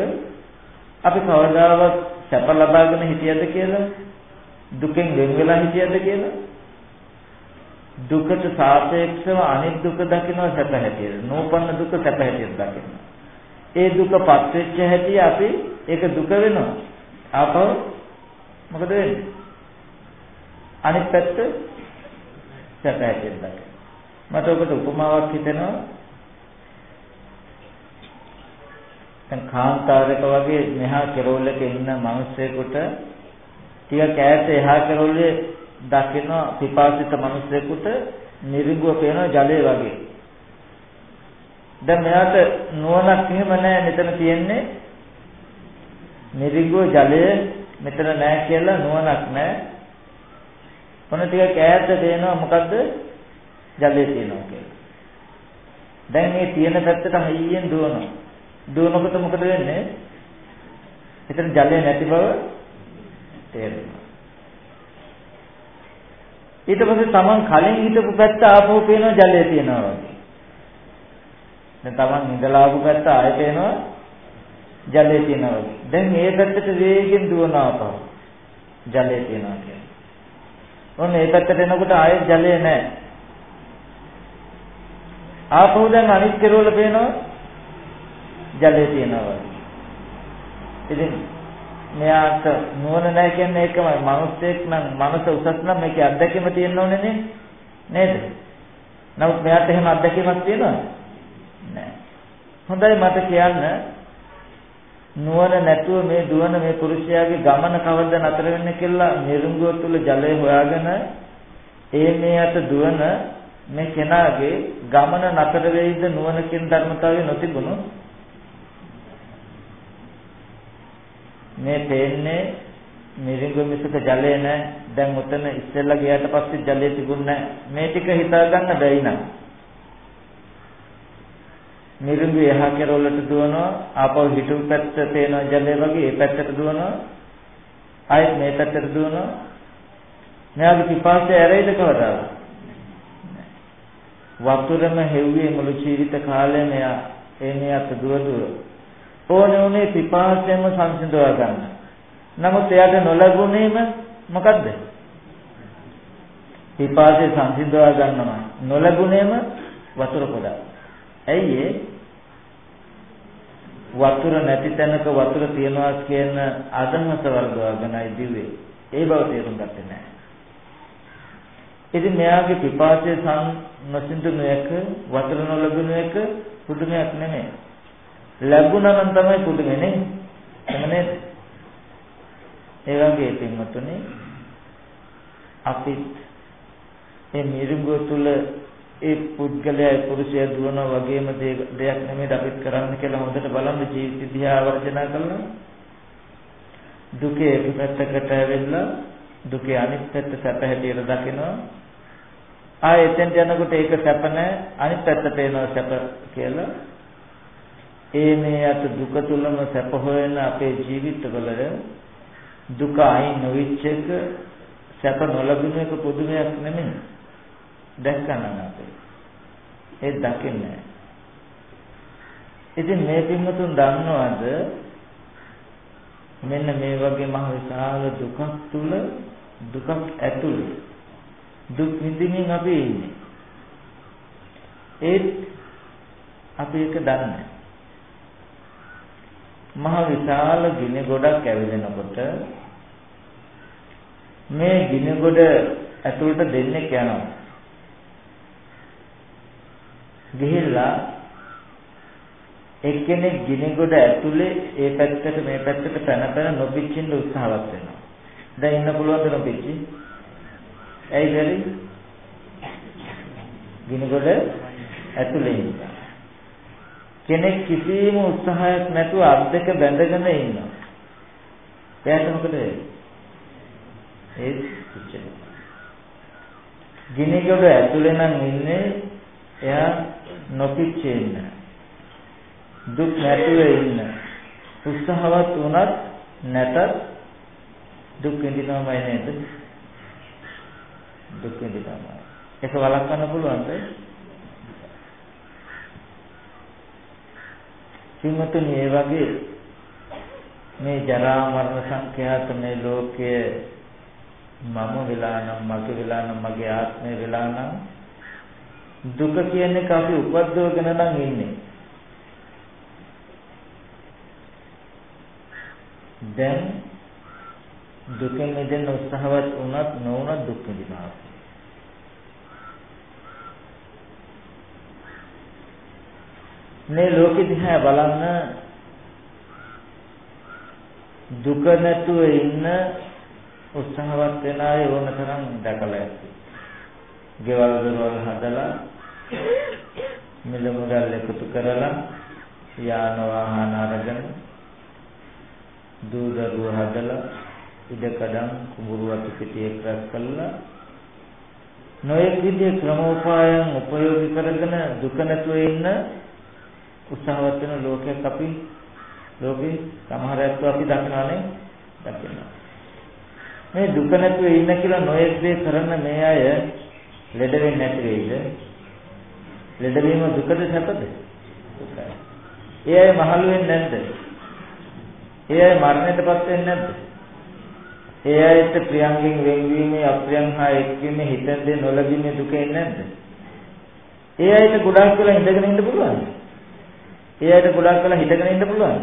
අපි කවදාවත් සැප ලබාගෙන හිටියද කියලා දුකෙන් වෙන් වෙලා හිටියද කියලා දුකට සාපේක්ෂව අනිත් දුක දකිනවා සැප හැටියට. නෝපන්න දුක සැප හැටියට දකිනවා. ඒ දුක පත් වෙච්ච හැටි අපි ඒක දුක වෙනවා. ආපහු මොකද වෙන්නේ? අනිත් පැත්ත සැප හැටියට දකිනවා. මට ඔබට උපමාවක් හිතෙනවා. දැන් කාන්තාරයක වගේ මෙහා කෙරෝලක ඉන්න මිනිස්සෙකුට ටික ඈත එහා කෙරෝලේ දකින පිපාසිත මිනිසෙකුට නිරිඟුව පේන ජලය වගේ. දැන් මෙයාට නුවණක් එහෙම නැහැ මෙතන තියෙන්නේ නිරිඟුව ජලය මෙතන නැහැ කියලා නුවණක් නැහැ. මොන ටිකක් ඈත පේනවා මොකද්ද? ජලය තියෙනවා කියලා. දැන් මේ තියෙන පැත්තට හයියෙන් දුවනවා. දුවනකොට මොකද වෙන්නේ? එතන ජලය නැති බව තේරෙනවා. ඊට පස්සේ Taman කලින් හිටපු පැත්ත ආපහු පේනවා ජලය තියෙනවා වගේ. දැන් Taman ඉඳලා ආපු පැත්ත ආයෙ පේනවා ජලය තියෙනවා වගේ. දැන් මේ පැත්තට වේගෙන් දුවනවා ආපහු. ජලය තියෙනවා කියන්නේ. ඔන්න මේ පැත්තට එනකොට ආයෙ ජලය නැහැ. ආපහු දැන් අනිත් කෙරවල පේනවා ජලයේ තියෙනවා. ඉතින් මෙයාට නුවණ නැහැ කියන්නේ ඒකමයි. මිනිස්සෙක් නම් මනස උසස් නම් මේකේ අත්දැකීම තියෙන්න ඕනේ නේ. නේද? නමුත් මෙයාට එහෙම අත්දැකීමක් තියෙනවද? නැහැ. හොඳයි මට කියන්න නුවණ නැතුව මේ දුවන මේ පුරුෂයාගේ ගමන කවද නතර වෙන්නේ කියලා නිරුංගුව තුල ජලය හොයාගෙන ඒ මේ අත දුවන මේ කෙනාගේ ගමන නතර වෙයිද නුවණකින් ධර්මතාවය නොතිබුණු මේ පේන්නේ මිරිඟු මිසක ජලය නැහැ දැන් උතන ඉස්සෙල්ලා ගියාට පස්සේ ජලය තිබුණේ මේ ටික හිතා ගන්න බැයි නෑ මිරිඟු එහා කෙරවලට දුවනවා ආපහු හිටු පැත්ත පේන ජලය වගේ ඒ පැත්තට දුවනවා. ආයෙත් මේ පැත්තට දුවනවා. මෙයාගේ පිපාසය ඇරෙයිද කවදාද වතුරම හෙව්වේ මුළු ජීවිත කාලය මෙයා ඒ මෙයාට දුව දුව ඕනේ උනේ පිපාසයෙන්ම සංසිඳවා ගන්න නමුත් එයාට නොලැබුණේම මොකද්ද පිපාසය සංසිඳවා ගන්නවා නොලැබුණේම වතුර පොඩක් ඇයි ඒ වතුර නැති තැනක වතුර තියනවා කියන අදහස වර්ධවගෙනයි දිවේ. ඒ බව තේරුම් ගත්තේ නැහැ. ඉතින් මෙයාගේ පිපාසය සම් නොසින්දුන එක වතුර නොලැබුණ එක පුදුමයක් නෙමෙයි. ලැබුණා නම් තමයි පුදුමනේ නේ. එමනේ ඒ වගේ පින්වතුනි අපි මේ මිරිඟුව තුල ඒ පුද්ගලයා ඒ පුරුෂයා දුවන වගේම දෙයක් නෙමෙයි අපිත් කරන්න කියලා හොඳට බලන්න ජීවිත දිහා වර්ජනා කළා. දුකේ එක පැත්තකට ඇවිල්ලා දුකේ අනිත් පැත්ත සැප හැටියට දකිනවා. ආයෙ එතෙන්ට යනකොට ඒක සැප නැහැ අනිත් පැත්ත පේනවා සැප කියලා. ඒ මේ අත දුක තුලම සැප හොයන අපේ ජීවිතවල දුක අයින් නොවිච්ච එක සැප නොලැබුණ එක පුදුමයක් නෙමෙයි. දැක්කනම් අපේ. ඒ දකින්නේ ඉතින් මේ පින්වතුන් දන්නවද මෙන්න මේ වගේ මහ විශාල දුකක් තුල දුකක් ඇතුළේ දුක් විඳින්මින් අපි ඉන්නේ. ඒත් අපි ඒක දන්නේ මහ විශාල ගිනි ගොඩක් ඇවිලෙනකොට මේ ගිනි ගොඩ ඇතුළට දෙන්නේ යනවා. ගිහිල්ලා එක්කෙනෙක් ගිනිගොඩ ඇතුලේ ඒ පැත්තට මේ පැත්තට පැන පැන නොපිච්චින්න උත්සාහවත් වෙනවා. දැන් ඉන්න පුළුවන්ද නොපිච්චි? ඇයි බැරි? ගිනිගොඩ ඇතුලේ ඉන්න. කෙනෙක් කිසිම උත්සාහයක් නැතුව අත් දෙක බැඳගෙන ඉන්නවා. එයාට මොකද වෙන්නේ? ඒ පිච්චෙනවා. ගිනිගොඩ ඇතුලේ නම් ඉන්නේ එයා නොපිච්චේ ඉන්න. දුක් නැතුව ඉන්න. උත්සාහවත් වුණත් නැතත් දුක් විඳිනවමයි නේද? දුක් විඳිනවමයි. ඒක වළක්වන්න පුළුවන්ද? සිංහතුනි ඒ වගේ මේ ජරා මරණ සංඛ්‍යාත මේ ලෝකයේ මම වෙලා නම් මගේ වෙලා නම් මගේ ආත්මය වෙලා නම් දුක කියන එක අපි උපද්දවගෙන නම් ඉන්නේ. දැන් දුකෙන් මිදෙන්න උත්සාහවත් වුණත් නොවුණත් දුක් විඳිනවා. මේ ලෝකෙ දිහා බලන්න දුක නැතුව ඉන්න උත්සාහවත් වෙන අය ඕන තරම් දැකලා ඇති. ගෙවල් දොරවල් හදලා මිල මුදල් එකතු කරලා යාන වාහන අරගෙන දූ දරුවෝ හදලා ඉඩකඩම් කුඹුරු වතු පිටියක් රැස් කළා නොයෙක් විදිහේ ක්‍රමෝපායන් උපයෝගී කරගෙන දුක නැතුව ඉන්න උත්සාහවත් වෙන ලෝකයක් අපි ලෝකේ සමහර අයත් අපි දකිනවානේ දකිනවා මේ දුක නැතුව ඉන්න කියලා නොයෙක් දේ කරන මේ අය ලෙඩ වෙන්නේ නැති වෙයිද? ලෙඩ වීම දුකද සැපද? දුකයි. ඒ අය මහලු වෙන්නේ නැද්ද? ඒ අය මරණයටපත් වෙන්නේ නැද්ද? ඒ අයට ප්‍රියංගෙන් වෙන්වීමේ අප්‍රියං හා එක්වීමේ හිතෙන්ද නොලැබීමේ දුක එන්නේ නැද්ද? ඒ අයට ගොඩාක් වෙලා ඉඳගෙන ඉන්න පුළුවන්. ඒ අයට ගොඩාක් වෙලා හිටගෙන ඉන්න පුළුවන්.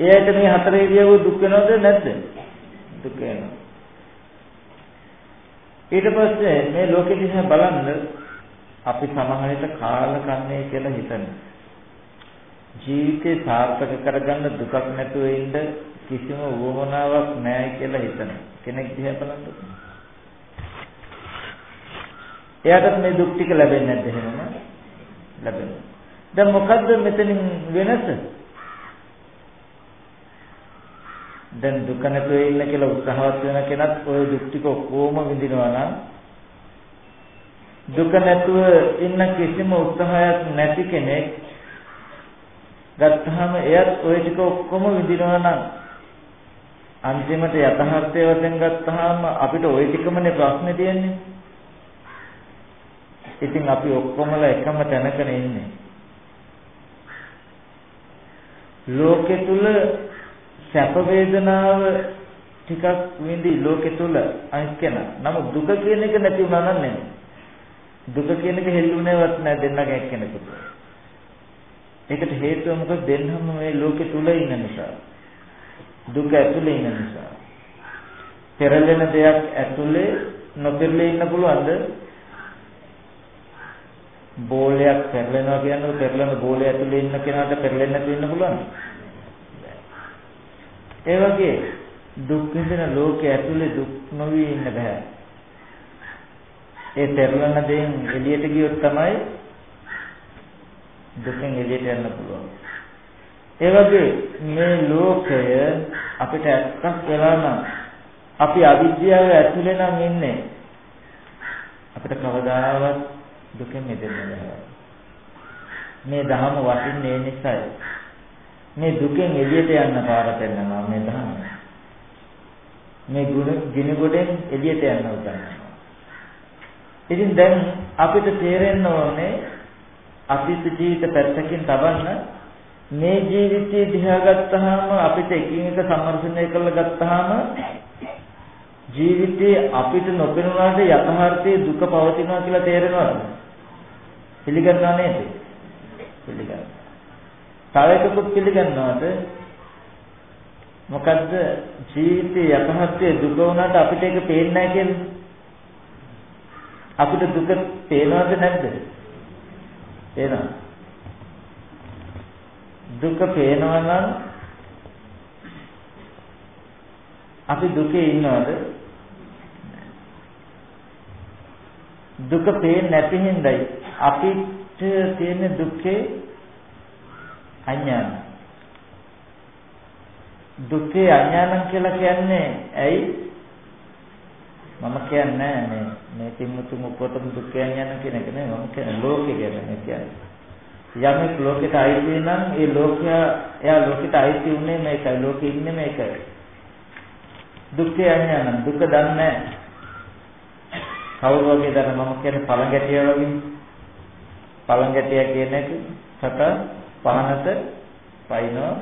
ඒ අයට මේ හතරේ ඉරියව්ව දුක් වෙනවද නැද්ද? දුක් වෙනවා. ඊට පස්සේ මේ ලෝකෙ දිහා බලන්න අපි සමහර විට කාල කන්නේ කියලා හිතනවා. ජීවිතේ සාර්ථක කරගන්න දුකක් නැතුව ඉන්න කිසිම වුවමනාවක් නැහැ කියලා හිතන කෙනෙක් දිහා බලන්නකො. එයාට මේ දුක් ටික ලැබෙන්නේ නැද්ද එහෙමම? ලැබෙනවා. දැන් මොකද්ද මෙතනින් වෙනස? දැන් දුක නැතුව ඉන්න කියලා උත්සාහවත් වෙන කෙනත් ওই දුක් ටික ඔක්කොම විඳිනවා නම් දුක නැතුව ඉන්න කිසිම උත්සාහයක් නැති කෙනෙක් ගත්තාම එයත් ওই ටික ඔක්කොම විඳිනවා නම් අන්තිමට යථාර්ථය වශයෙන් ගත්තාම අපිට ওই ටිකමනේ ප්‍රශ්නේ තියෙන්නේ. ඉතින් අපි ඔක්කොමලා එකම තැනකනේ ඉන්නේ. ලෝකෙ තුල සැප වේදනාව ටිකක් විඳි ලෝකෙ තුල අනිත් කෙනා. නමුත් දුක කියන එක නැති වුණා නම් නෙමෙයි. දුක කියන එක හෙල්ලුනේවත් නැහැ දෙන්නගේ එක්කෙනෙකුට. ඒකට හේතුව මොකද දෙන්නම මේ ලෝකෙ තුල ඉන්න නිසා. දුක ඇතුලේ ඉන්න නිසා. පෙරලෙන දෙයක් ඇතුලේ නොපෙරළේ ඉන්න පුළුවන්ද? බෝලයක් පෙරලෙනවා කියන්නේ පෙරලෙන බෝලය ඇතුලේ ඉන්න කෙනාට පෙරලෙන්නේ නැතුව ඉන්න පුළුවන්ද? ඒ වගේ දුක් විඳින ලෝකයේ ඇතුලේ දුක් නොවි ඉන්න බෑ. ඒ පෙරලන දෙයින් එළියට ගියොත් තමයි දුකෙන් එළියට යන්න පුළුවන්. ඒ වගේ මේ ලෝකය අපිට ඇත්තක් වෙලා නම් අපි අවිද්‍යාව ඇතුලේ නම් ඉන්නේ. අපිට කවදාවත් දුකෙන් මිදෙන්න බෑ. මේ ධහම වටින්නේ ඒ නිසායි. මේ දුකෙන් එළියට යන්න පාර පෙන්නනවා මේ ධහම. මේ ගුණ ගිනි ගොඩෙන් එළියට යන්න උදන්නවා. ඉතින් දැන් අපිට තේරෙන්න ඕනේ අතීත ජීවිත පැත්තකින් තබන්න මේ ජීවිතය දිහා ගත්තාම අපිට එකින් එක සම්මර්ෂණය කරලා ගත්තාම ජීවිතේ අපිට නොපෙනුනාට යථාර්ථයේ දුක පවතිනවා කියලා තේරෙනවද? පිළිගන්නවා නේද? පිළිගන්නවා. තව එකකුත් පිළිගන්නවද? මොකද්ද ජීවිතයේ යථාර්ථයේ දුක වුණාට අපිට ඒක පේන්නේ නැහැ කියන්නේ? අපිට දුක පේනවද නැද්ද? පේනවා. දුක පේනවා නම් අපි දුකේ ඉන්නවද? දුක පේන්නේ නැති හින්දායි අපිට තියෙන දුකේ අඥාන. දුකේ අඥානං කියලා කියන්නේ ඇයි? මම කියන්නේ මේ මේ තිම්මුතුම උපතම දුකේ අඥාන කියන එක නෙවෙයි මම කියන්නේ ලෝකේ ගැන කියන්නේ. යමෙක් ලෝකෙට අයිති නම් ඒ ලෝකයා එයා ලෝකෙට අයිති උන්නේ මේකයි ලෝකෙ ඉන්නේ මේකයි දුක්ඛය අඥාන දුක දන්නේ කවුරු වගේ දර මම කියන්නේ පළඟැටිය වගේ පළඟැටිය කියන එක සත පහනට පයින්නවා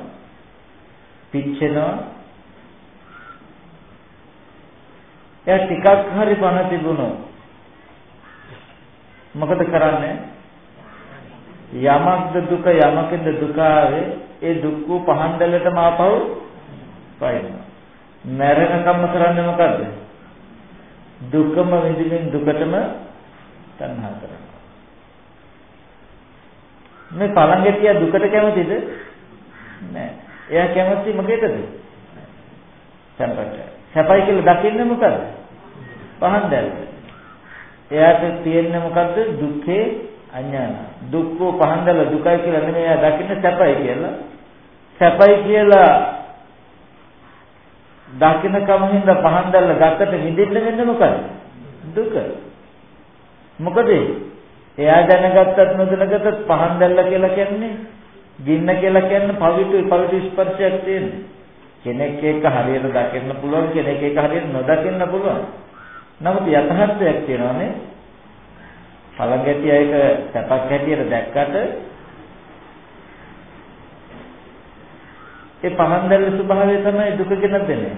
පිච්චෙනවා එයා ටිකක් හරි පණ තිබුණොත් මොකද කරන්නේ යමක්ද දුක යමකින්ද දුක ආවේ ඒ දුක් වූ පහන් දැලටම ආපහු පයින්නවා. මැරෙනකම්ම කරන්නේ මොකද්ද? දුකම විඳින්න දුකටම තණ්හා කරනවා. මේ පළඟෙටිය දුකට කැමතිද? නෑ. එයා කැමති මොකේද? සැපට. සැපයි කියලා දකින්නේ මොකද්ද? පහන් දැල්ල. එයාට තියෙන්නේ මොකද්ද? දුක්ඛේ අඥාන. දුක්ඛෝ පහන්දල දුකයි කියලා නෙමෙයි එයා දකින්නේ සැපයි කියලා. සැපයි කියලා දකින්න කමින්ද පහන්දල ගත්තට විඳින්න වෙන්නේ මොකද? දුක. මොකද එයා දැනගත්තත් නොදැනගත්තත් පහන්දල කියලා කියන්නේ ගින්න කියලා කියන්නේ පවිතු පවිතු ස්පර්ශයක් තියෙන. කෙනෙක් එක හරියට දකින්න පුළුවන් කෙනෙක් එක හරියට නොදකින්න පුළුවන්. නමුත් යථාර්ථයක් තියෙනවානේ පළගැටි අයක සැපක් හැටියට දැක්කට ඒ පහන් දැල්ල ස්වභාවය තමයි දුක ගෙන දෙන්නේ.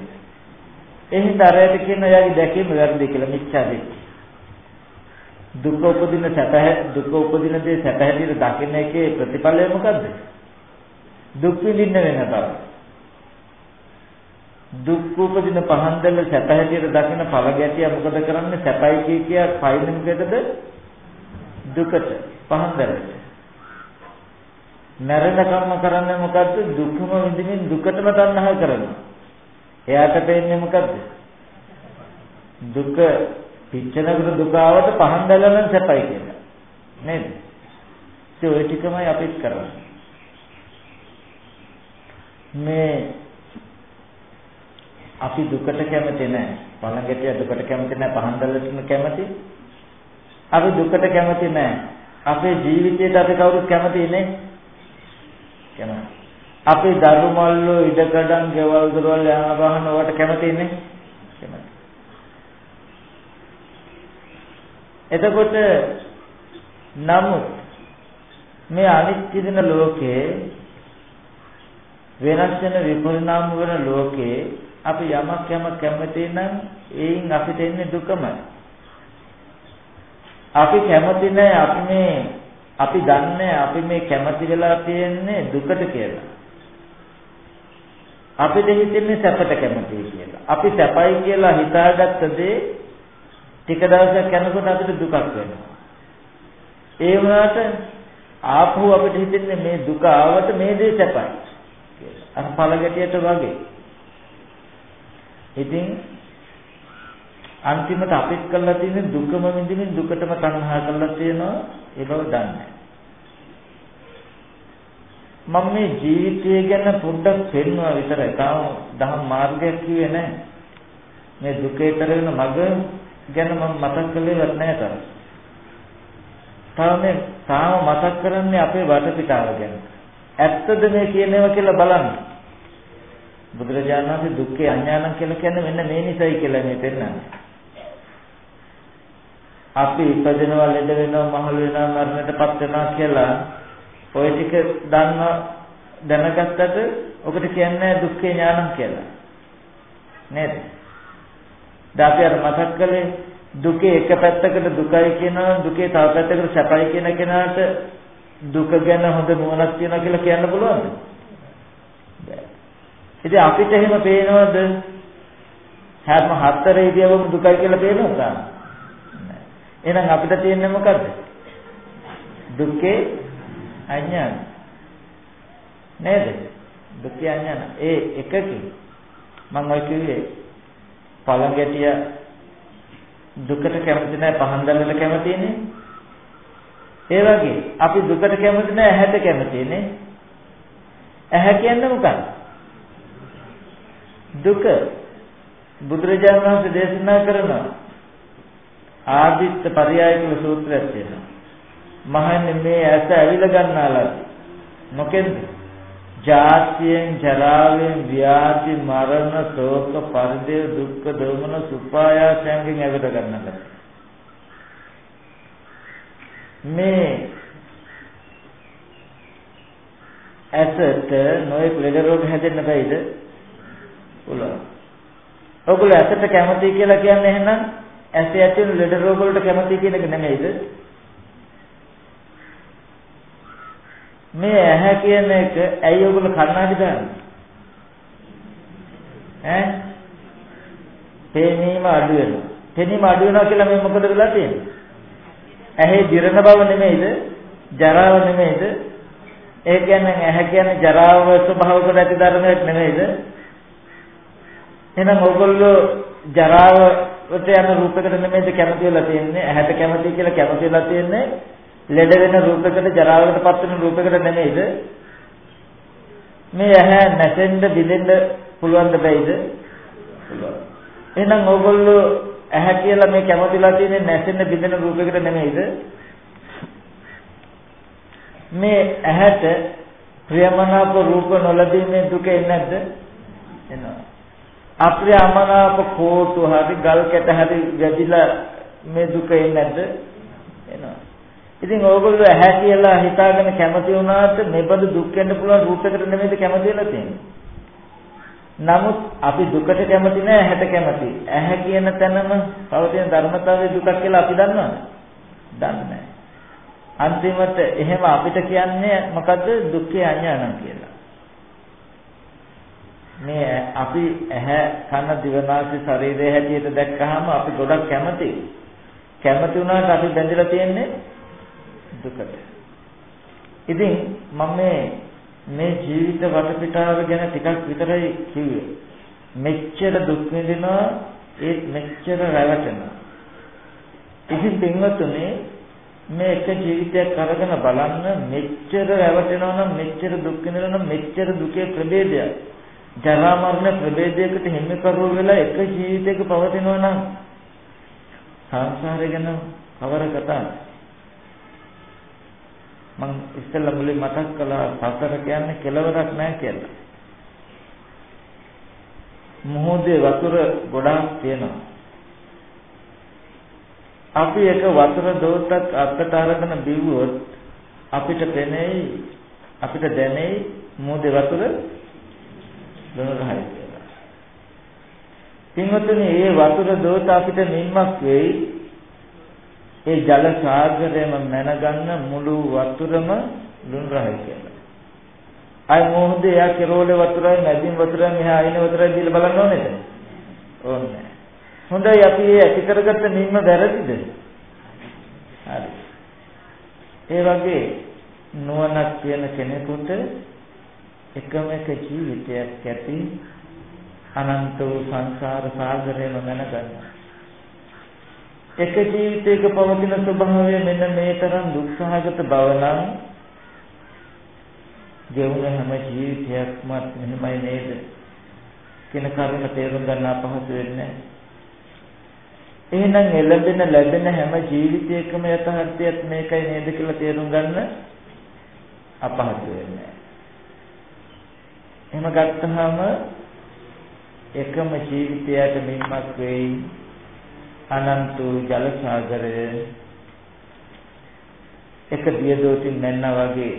ඒ හින්දා අරයට කියන යාගේ දැකීම වැරදි කියලා මිච්ඡා දිට්ඨි. දුක උපදින සැප දුක උපදින දේ සැප හැටියට දකින්න එකේ ප්‍රතිඵලය මොකද්ද? දුක් විඳින්න වෙන තරම. දුක් උපදින පහන් දැල්ල සැප හැටියට දකින ඵල ගැටිය මොකද කරන්නේ? සැපයි කිය කිය පයින් මොකදද? දුකට පහන් දැල්ලට. මරණ කර්ම කරන්නේ මොකද්ද? දුකම විඳින්න දුකටම තණ්හා කරනවා. එයාට පේන්නේ මොකද්ද? දුක පිච්චෙනකොට දුක ආවට පහන් දැල්ලන සැපයි කියලා. නේද? ඒ ඔය ටිකමයි අපිත් කරන්නේ. මේ අපි දුකට කැමති නැහැ. පළඟටිය දුකට කැමති නැහැ. පහන් දැල්ලට කැමති. අපි දුකට කැමති නැහැ. අපේ ජීවිතයට අපි කවුරුත් කැමති නේ. කැමති. අපි දරු මල්ලෝ ඉඩකඩම් ගෙවල් දොරවල් යාන වාහන වලට කැමති නේ. කැමති. එතකොට නමුත් මේ අනිත්‍ය දින ලෝකේ වෙනස් වෙන විපරිණාම වන ලෝකේ අපි යමක් යමක් කැමති නම් ඒයින් අපිට එන්නේ දුකමයි. අපි කැමති නැහැ අපි මේ අපි දන්නේ අපි මේ කැමති වෙලා තියෙන්නේ දුකට කියලා. අපිට හිතෙන්නේ සැපට කැමතියි කියලා. අපි සැපයි කියලා හිතාගත්ත දේ ටික දවසක් යනකොට අපිට දුකක් වෙනවා. ඒ වුණාට ආපහු අපිට හිතෙන්නේ මේ දුක ආවට මේ දේ සැපයි කියලා. අර පළගැටියට වගේ. ඉතින් අන්තිමට අපිට කරලා තියෙන දුකම විඳින්න දුකටම තණ්හා කරලා තියෙනවා ඒ බව දන්නේ. මම මේ ජීවිතය ගැන පොඩ්ඩක් පෙන්වුවා විතරයි. තාම දහම් මාර්ගයක් කිව්වේ නැහැ. මේ දුකේතර වෙන මඟ ගැන මම මතක් කළේවත් නැහැ තාම. තාම තාම මතක් කරන්නේ අපේ වටපිටාව ගැන. ඇත්තද මේ කියනවා කියලා බලන්න. බුදුරජාණන් වහන්සේ දුක්ඛේ අඥානං කියලා කියන්නේ මෙන්න මේ නිසයි කියලා මේ පෙන්නන්නේ. අපි ඉපදෙනවා ලෙඩ වෙනවා මහලු වෙනවා මරණයටපත් වෙනවා කියලා ඔය ටික දන්න දැනගත්තට ඔකට කියන්නේ දුක්ඛේ ඥානං කියලා. නේද? දැන් අපි අර මතක් කළේ දුකේ එක පැත්තකට දුකයි කියනවා දුකේ තව පැත්තකට සැපයි කියන කෙනාට දුක ගැන හොඳ නුවණක් තියනවා කියලා කියන්න පුළුවන්ද? ඉතින් අපිට එහෙම පේනවද? හැම හතර ඉරියව්වම දුකයි කියලා පේනවද? එහෙනම් අපිට තියෙන්නේ මොකද්ද? දුක්ඛේ අඥාන. නේද? දුක්ඛේ අඥාන. ඒ එකකින් මම ඔය කිව්වේ පළඟැටිය දුකට කැමති නැහැ පහන් දැල්ලට කැමතිනේ. ඒ වගේ අපි දුකට කැමති නැහැ ඇහැට කැමතිනේ. ඇහැ කියන්නේ මොකක්ද? දුක බුදුරජාණන් වහන්සේ දේශනා කරනවා ආදිත්ත පරයය කියලා සූත්‍රයක් තියෙනවා. මහන්නේ මේ ඇස ඇවිල ගන්නාලා මොකෙන්ද? ජාතියෙන් ජරාවෙන් ව්‍යාධි මරණ ශෝක පරිදේ දුක්ඛ දෝමන සුපායාසයෙන් ඇවිද ගන්නකට මේ ඇසට නොයෙක් ලෙඩ රෝග හැදෙන්න බෑද? පුළුවන්. ඔයගොල්ලෝ ඇසට කැමති කියලා කියන්නේ එහෙනම් ඇස ඇති වෙන ලෙඩ රෝග වලට කැමති කියන එක නෙමෙයිද? මේ ඇහැ කියන එක ඇයි ඔයගොල්ලෝ කන්නාඩි දාන්නේ? ඈ? පේනීම අඩු වෙනවා. පේනීම අඩු වෙනවා කියලා මේ මොකද වෙලා තියෙන්නේ? ඇහි දිරන බව නෙමෙයිද? ජරාව නෙමෙයිද? ඒ කියන්නේ ඇහැ කියන්නේ ජරාව ස්වභාව කොට ඇති ධර්මයක් නෙමෙයිද? එහෙනම් ඔයගොල්ලෝ ජරාවට යන රූපයකට නෙමෙයිද කැමති වෙලා තියෙන්නේ? ඇහැට කැමති කියලා කැමති වෙලා තියෙන්නේ ලෙඩ වෙන රූපයකට ජරාවකට පත් වෙන රූපයකට නෙමෙයිද? මේ ඇහැ නැසෙන්න බිඳෙන්න පුළුවන් දෙයිද? පුළුවන්. එහෙනම් ඕගොල්ලෝ ඇහැ කියලා මේ කැමතිලා තියෙන්නේ නැසෙන්න බිඳෙන රූපයකට නෙමෙයිද? මේ ඇහැට ප්‍රියමනාප රූප නොලැබීමේ දුක එන්නේ නැද්ද? එනවා. අප්‍රියමනාප කෝටු හරි ගල් කැට හරි ගැදිලා මේ දුක එන්නේ නැද්ද? එනවා. ඉතින් ඕගොල්ලෝ ඇහැ කියලා හිතාගෙන කැමති වුණාට මෙබඳු දුක් වෙන්න පුළුවන් රූපයකට නෙමෙයිද කැමති වෙලා තියෙන්නේ. නමුත් අපි දුකට කැමති නෑ ඇහැට කැමති. ඇහැ කියන තැනම පවතින ධර්මතාවයේ දුකක් කියලා අපි දන්නවද? දන්නේ අන්තිමට එහෙම අපිට කියන්නේ මොකද්ද දුක්ඛේ අඥානං කියලා. මේ අපි ඇහැ කන දිවනාසය ශරීරය හැටියට දැක්කහම අපි ගොඩක් කැමතියි. කැමති වුණාට අපි බැඳලා තියෙන්නේ දුකට. ඉතින් මම මේ මේ ජීවිත වටපිටාව ගැන ටිකක් විතරයි කිව්වේ. මෙච්චර දුක් විඳිනවා ඒත් මෙච්චර රැවටෙනවා. ඉතින් පින්වත්තුනේ මේ එක ජීවිතයක් අරගෙන බලන්න මෙච්චර රැවටෙනවා නම් මෙච්චර දුක් විඳිනවා නම් මෙච්චර දුකේ ප්‍රභේදයක්. ජරා මරණ ප්‍රභේදයකට හිමිකරුව වෙලා එක ජීවිතයක පවතිනවා නම් සංසාරය ගැන කවර කතාවද? මම ඉස්සෙල්ලා මුලින් මතක් කළා සසර කියන්නේ කෙලවරක් නැහැ කියලා. මොහොතේ වතුර ගොඩාක් තියෙනවා. අපි එක වතුර දෝතක් අත්තට අරගෙන බිව්වොත් අපිට පෙනෙයි අපිට දැනෙයි මොහොතේ වතුර දුරහයි කියලා. පින්වත්නි මේ වතුර දෝත අපිට නිම්මක් වෙයි ඒ ජල සාගරයම මැනගන්න මුළු වතුරම ලුණු රහයි කියලා. අය මොහොතේ යා කෙරෝලේ වතුරයි මැදින් වතුරයි මෙහා අයින වතුරයි දීලා බලන්න ඕනේද? ඕනේ. හොඳයි අපි ඒ ඇති කරගත්ත නිම්ම වැරදිද? හරි. ඒ වගේ නුවණක් තියෙන කෙනෙකුට එකම එක ජීවිතයක් ඇති අනන්ත වූ සංසාර සාගරයම මැනගන්නවා. එක ජීවිතයක පවතින ස්වභාවය මෙන්න මේ තරම් දුක්සහගත බව නම් ගෙවුන හැම ජීවිතයක්ම මෙහෙමයි නේද? කියන කරුණ තේරුම් ගන්න අපහසු වෙන්නේ එහෙනම් එළඹෙන ලැබෙන හැම ජීවිතයකම යථාර්ථයක් මේකයි නේද කියලා තේරුම් ගන්න අපහසු වෙන්නේ එහෙම ගත්තාම එකම ජීවිතයට මින්මක් වෙයි. අනන්ත ජල සාගරය එක දියදෝතින් නැන්නා වගේ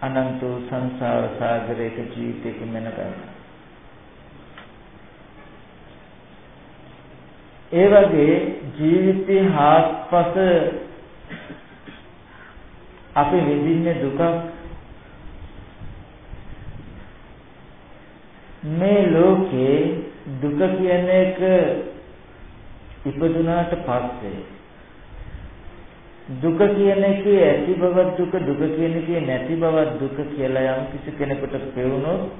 අනන්ත සංසාර සාගරයක ජීවිතයක මෙන ගන්න. ඒ වගේ ජීවිතේ හාත්පස අපි විඳින්නේ දුක මේ ලෝකේ දුක කියන එක ඉපදුනාට පස්සේ දුක කියන එකේ ඇති බව දුක දුක කියන එකේ නැති බව දුක කියලා යම් කිසි කෙනෙකුට පෙවුනොත්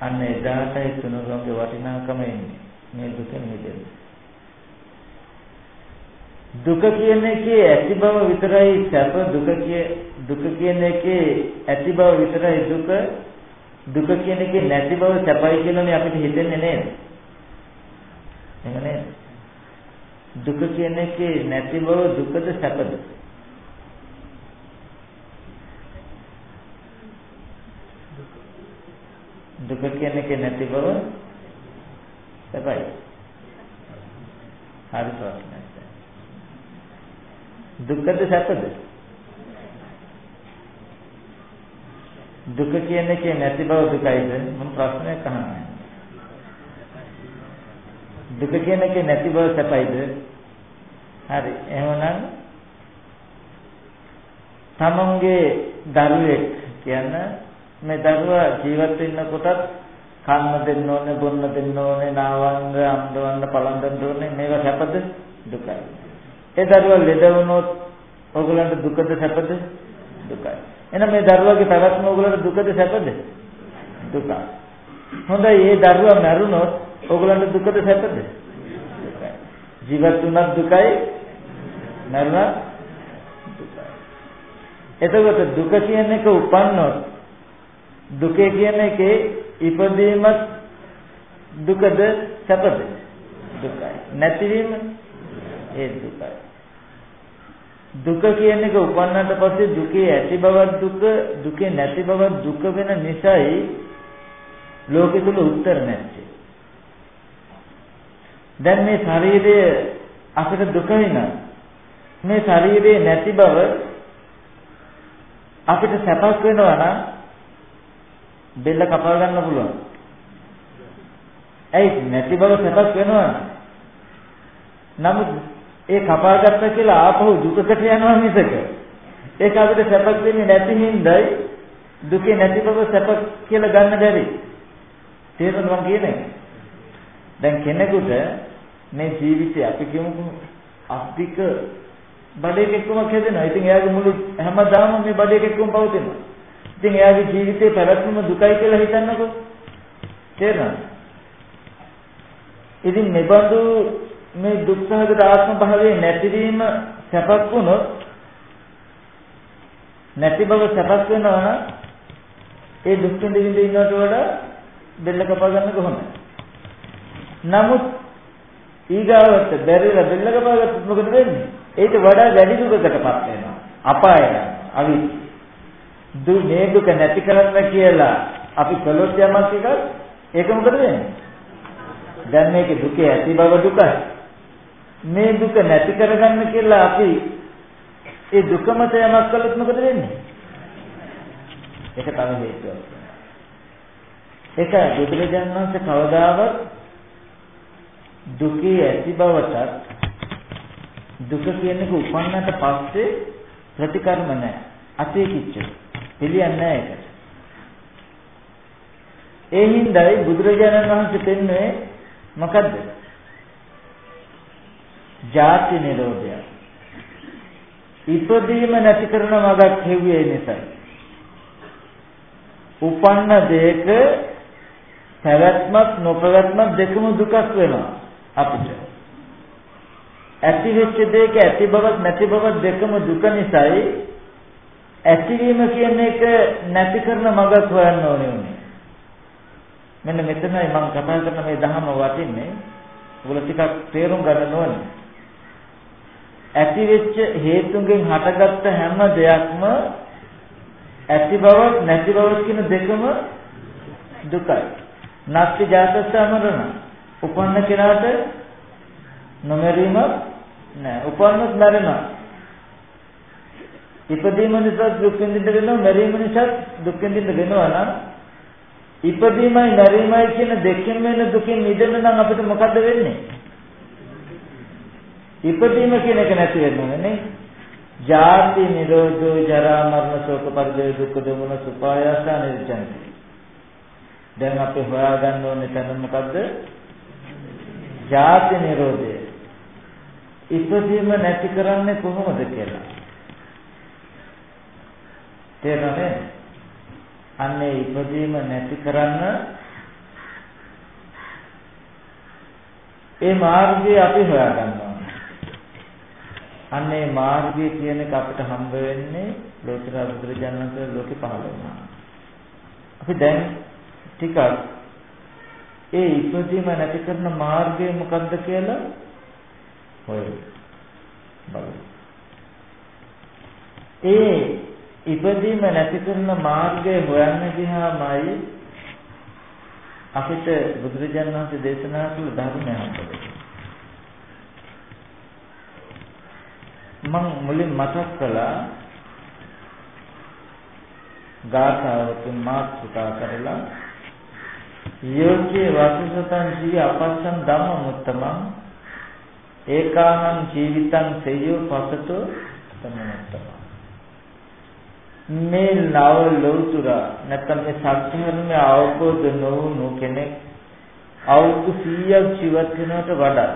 අන්න එදාටයි තුනුරුවන්ගේ වටිනාකම එන්නේ මේ දුකෙන් මිදෙන්න. දුක කියන එකේ ඇති බව විතරයි සැප දුක කිය දුක කියන එකේ ඇති බව විතරයි දුක දුක කියන එකේ නැති බව සැපයි කියලානේ අපිට හිතෙන්නේ නේද? එහෙම නේද? දුක කියන එකේ නැති බව දුකද සැපද? දුක කියන එකේ නැති බව සැපයි. හරි ප්‍රශ්නයක්. දුකද සැපද? දුක කියන එකේ නැති බව දුකයිද? මම ප්‍රශ්නයක් අහන්නේ. දුක කියන එකේ නැති බව සැපයිද? හරි. එහෙමනම් තමන්ගේ දරුවෙක් කියන මේ දරුවා ජීවත් වෙන්නකොටත් කන්න දෙන්න ඕනේ, බොන්න දෙන්න ඕනේ, නාවන්න, අම්දවන්න, පළඳන්න ඕනේ. මේවා සැපද? දුකයි. ඒ දරුවා ලෙඩ වුණොත් ඔයගලන්ට දුකද සැපද? දුකයි. එහෙනම් මේ දරුවාගේ පැවැත්ම ඔයගලන්ට දුකද සැපද? දුකයි. හොඳයි මේ දරුවා මැරුණොත් ඕගලන්ට දුකද සැපද? දුකයි. ජීවත් වුණත් දුකයි, මරුණත් දුකයි. එතකොට දුක කියන එක උපන්නොත් දුකේ කියන එකේ ඉපදීමත් දුකද සැපද? දුකයි. නැතිවීම ඒ දුකයි. දුක කියන එක උපන්නට පස්සේ දුකේ ඇති බවක් දුක, දුකේ නැති බවක් දුක වෙන නිසායි ලෝකෙ තුල උත්තර නැත්තේ. දැන් මේ ශරීරය අපිට දුක වෙන මේ ශරීරයේ නැති බව අපිට සැපක් වෙනවා නම් බෙල්ල කපා ගන්න පුළුවන්. ඇයි නැති බව සැපක් වෙනවා. නමුත් ඒ කපාගත්ත කියලා ආපහු දුකකට යනවා මිසක ඒක අපිට සැපක් වෙන්නේ නැති හින්දායි දුකේ නැති බව සැප කියලා ගන්න බැරි. තේරෙනවද මම කියන්නේ? දැන් කෙනෙකුට මේ ජීවිතේ අපි කියමුකෝ අධික බඩේක එක්කමක් හැදෙනවා. ඉතින් එයාගේ මුළු හැමදාම මේ බඩේක එක්කම පවතිනවා. ඉතින් එයාගේ ජීවිතේ පැවැත්ම දුකයි කියලා හිතන්නකෝ. තේරෙනවද? ඉතින් මෙබඳු මේ දුක්ඛගත ආත්ම භාවයේ නැතිවීම සැපක් වුණොත් නැති බව සැපක් වෙනවා නම් ඒ දුක් විඳින්න ඉන්නවට වඩා බෙල්ල කපා ගන්න කොහොමද? නමුත් ඊගාවට බැරිලා බෙල්ල කපා ගත්තොත් මොකද වෙන්නේ? ඒක වඩා වැඩි දුකකටපත් වෙනවා. අපාය අවි. දු මේ දුක නැති කරන්න කියලා අපි කළොත් යමක් එකක් ඒක මොකද වෙන්නේ? දැන් මේකේ දුකේ ඇති බව දුකයි. මේ දුක නැති කරගන්න කියලා අපි ඒ දුකමත යමක් කළොත් මොකද වෙන්නේ? ඒක තව හේතුවක්. ඒක බුදුරජාණන් වහන්සේ කවදාවත් දුකේ ඇති බවටත් දුක කියන එක උපන්නට පස්සේ ප්‍රතිකර්ම නැහැ. අතීකිච්ච. පිළියන්නේ නැහැ ඒකට. ඒ හින්දායි බුදුරජාණන් වහන්සේ පෙන්වන්නේ මොකද්ද? ජාති නිරෝධය. ඉපදීම නැති කරන මගක් හෙව්වේ නිසායි. උපන්න දෙයක පැවැත්මක් නොපැවැත්මක් දෙකම දුකක් වෙනවා අපිට. ඇති වෙච්ච දෙයක ඇති බවක් නැති බවක් දෙකම දුක නිසායි ඇතිවීම කියන එක නැති කරන මගක් හොයන්න ඕනේ උනේ. මෙන්න මෙතනයි මම කතා කරන මේ ධහම වටින්නේ. ඔයගොල්ලෝ ටිකක් තේරුම් ගන්න ඕනේ. ඇති වෙච්ච හේතුන්ගෙන් හටගත්ත හැම දෙයක්ම ඇති බවක් නැති බවක් කියන දෙකම දුකයි. නැති ජාතස්ස අමරණ. උපන්න කෙනාට නොමරීම නෑ. උපන්නත් මැරෙනවා. ඉපදීම නිසා දුක් විඳින්න වෙනවා, මැරීම නිසා දුක් විඳින්න වෙනවා නම් ඉපදීමයි මැරීමයි කියන දෙකෙන් වෙන දුකින් මිදෙන්න නම් අපිට මොකද්ද වෙන්නේ? ඉපදීම කියන එක නැති වෙන්න ඕනේ නේ. ජාති නිරෝධෝ ජරා මරණ ශෝක පරිදේ දුක්ඛ දෝමන සුපායාස නිර්ජන්ති. දැන් අපි හොයාගන්න ඕනේ තැන මොකද්ද? ජාති නිරෝධය. ඉපදීම නැති කරන්නේ කොහොමද කියලා. තේරෙනවද? අන්නේ ඉපදීම නැති කරන්න ඒ මාර්ගය අපි හොයාගන්නවා. අන්න ඒ මාර්ගය කියන එක අපිට හම්බ වෙන්නේ ලෝතර බුදුරජාණන් වහන්සේ ලෝකේ පහළ වුණා. අපි දැන් ටිකක් ඒ ඉපදීම නැති කරන මාර්ගය මොකක්ද කියලා හොයමු. බලමු. ඒ ඉපදීම නැති කරන මාර්ගය හොයන්න ගියාමයි අපිට බුදුරජාණන් වහන්සේ දේශනා කළ ධර්මය හම්බෙන්නේ. මම මුලින් මතක් කළා ගාථාවකින් මාතෘකා කරලා යෝග්‍ය වාසසතං ජී අපස්සම් ධම්ම මුත්තමං ඒකාහං ජීවිතං සෙය්‍යෝ පසතෝ සම්මතම මේ නව ලෞතුර නැත්නම් මේ සත්‍යධර්මය අවබෝධ නොවුණු කෙනෙක් අවුරුදු 100ක් ජීවත් වෙනවට වඩා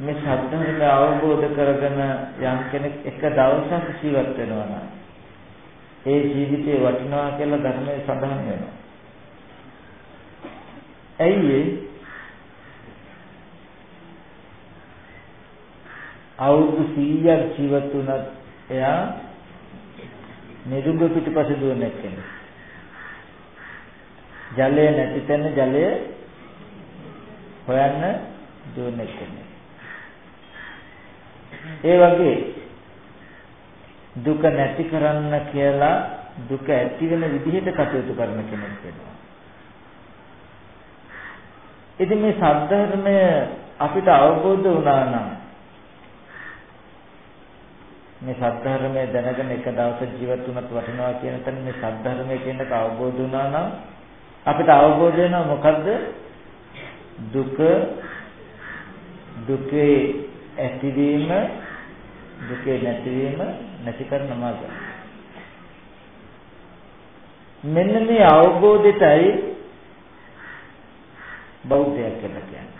මේ සත්‍යධර්මය අවබෝධ කරගෙන යම් කෙනෙක් එක දවසක් ජීවත් වෙනවා නම් ඒ ජීවිතේ වටිනවා කියලා ධර්මයේ සඳහන් වෙනවා. ඇයි අවුරුදු 100ක් ජීවත් වුණත් එයා නිරුග පිටිපස්සේ දුවන කෙනෙක්. ජලය නැති තැන ජලය හොයන්න දුවන කෙනෙක්. ඒ වගේ දුක නැති කරන්න කියලා දුක ඇති වෙන විදිහට කටයුතු කරන කෙනෙක් වෙනවා. ඉතින් මේ සද්ධර්මය අපිට අවබෝධ වුණා නම් මේ සද්ධර්මය දැනගෙන එක දවසක් ජීවත් වුණත් වටිනවා කියන තැන මේ සද්ධර්මය කියන එක අවබෝධ වුණා නම් අපිට අවබෝධ වෙනවා මොකද්ද දුක දුකේ ඇතිවීම දුකේ නැතිවීම නැති කරන මාර්ගය. මෙන්න මේ අවබෝධයටයි බෞද්ධයක් කියලා කියන්නේ.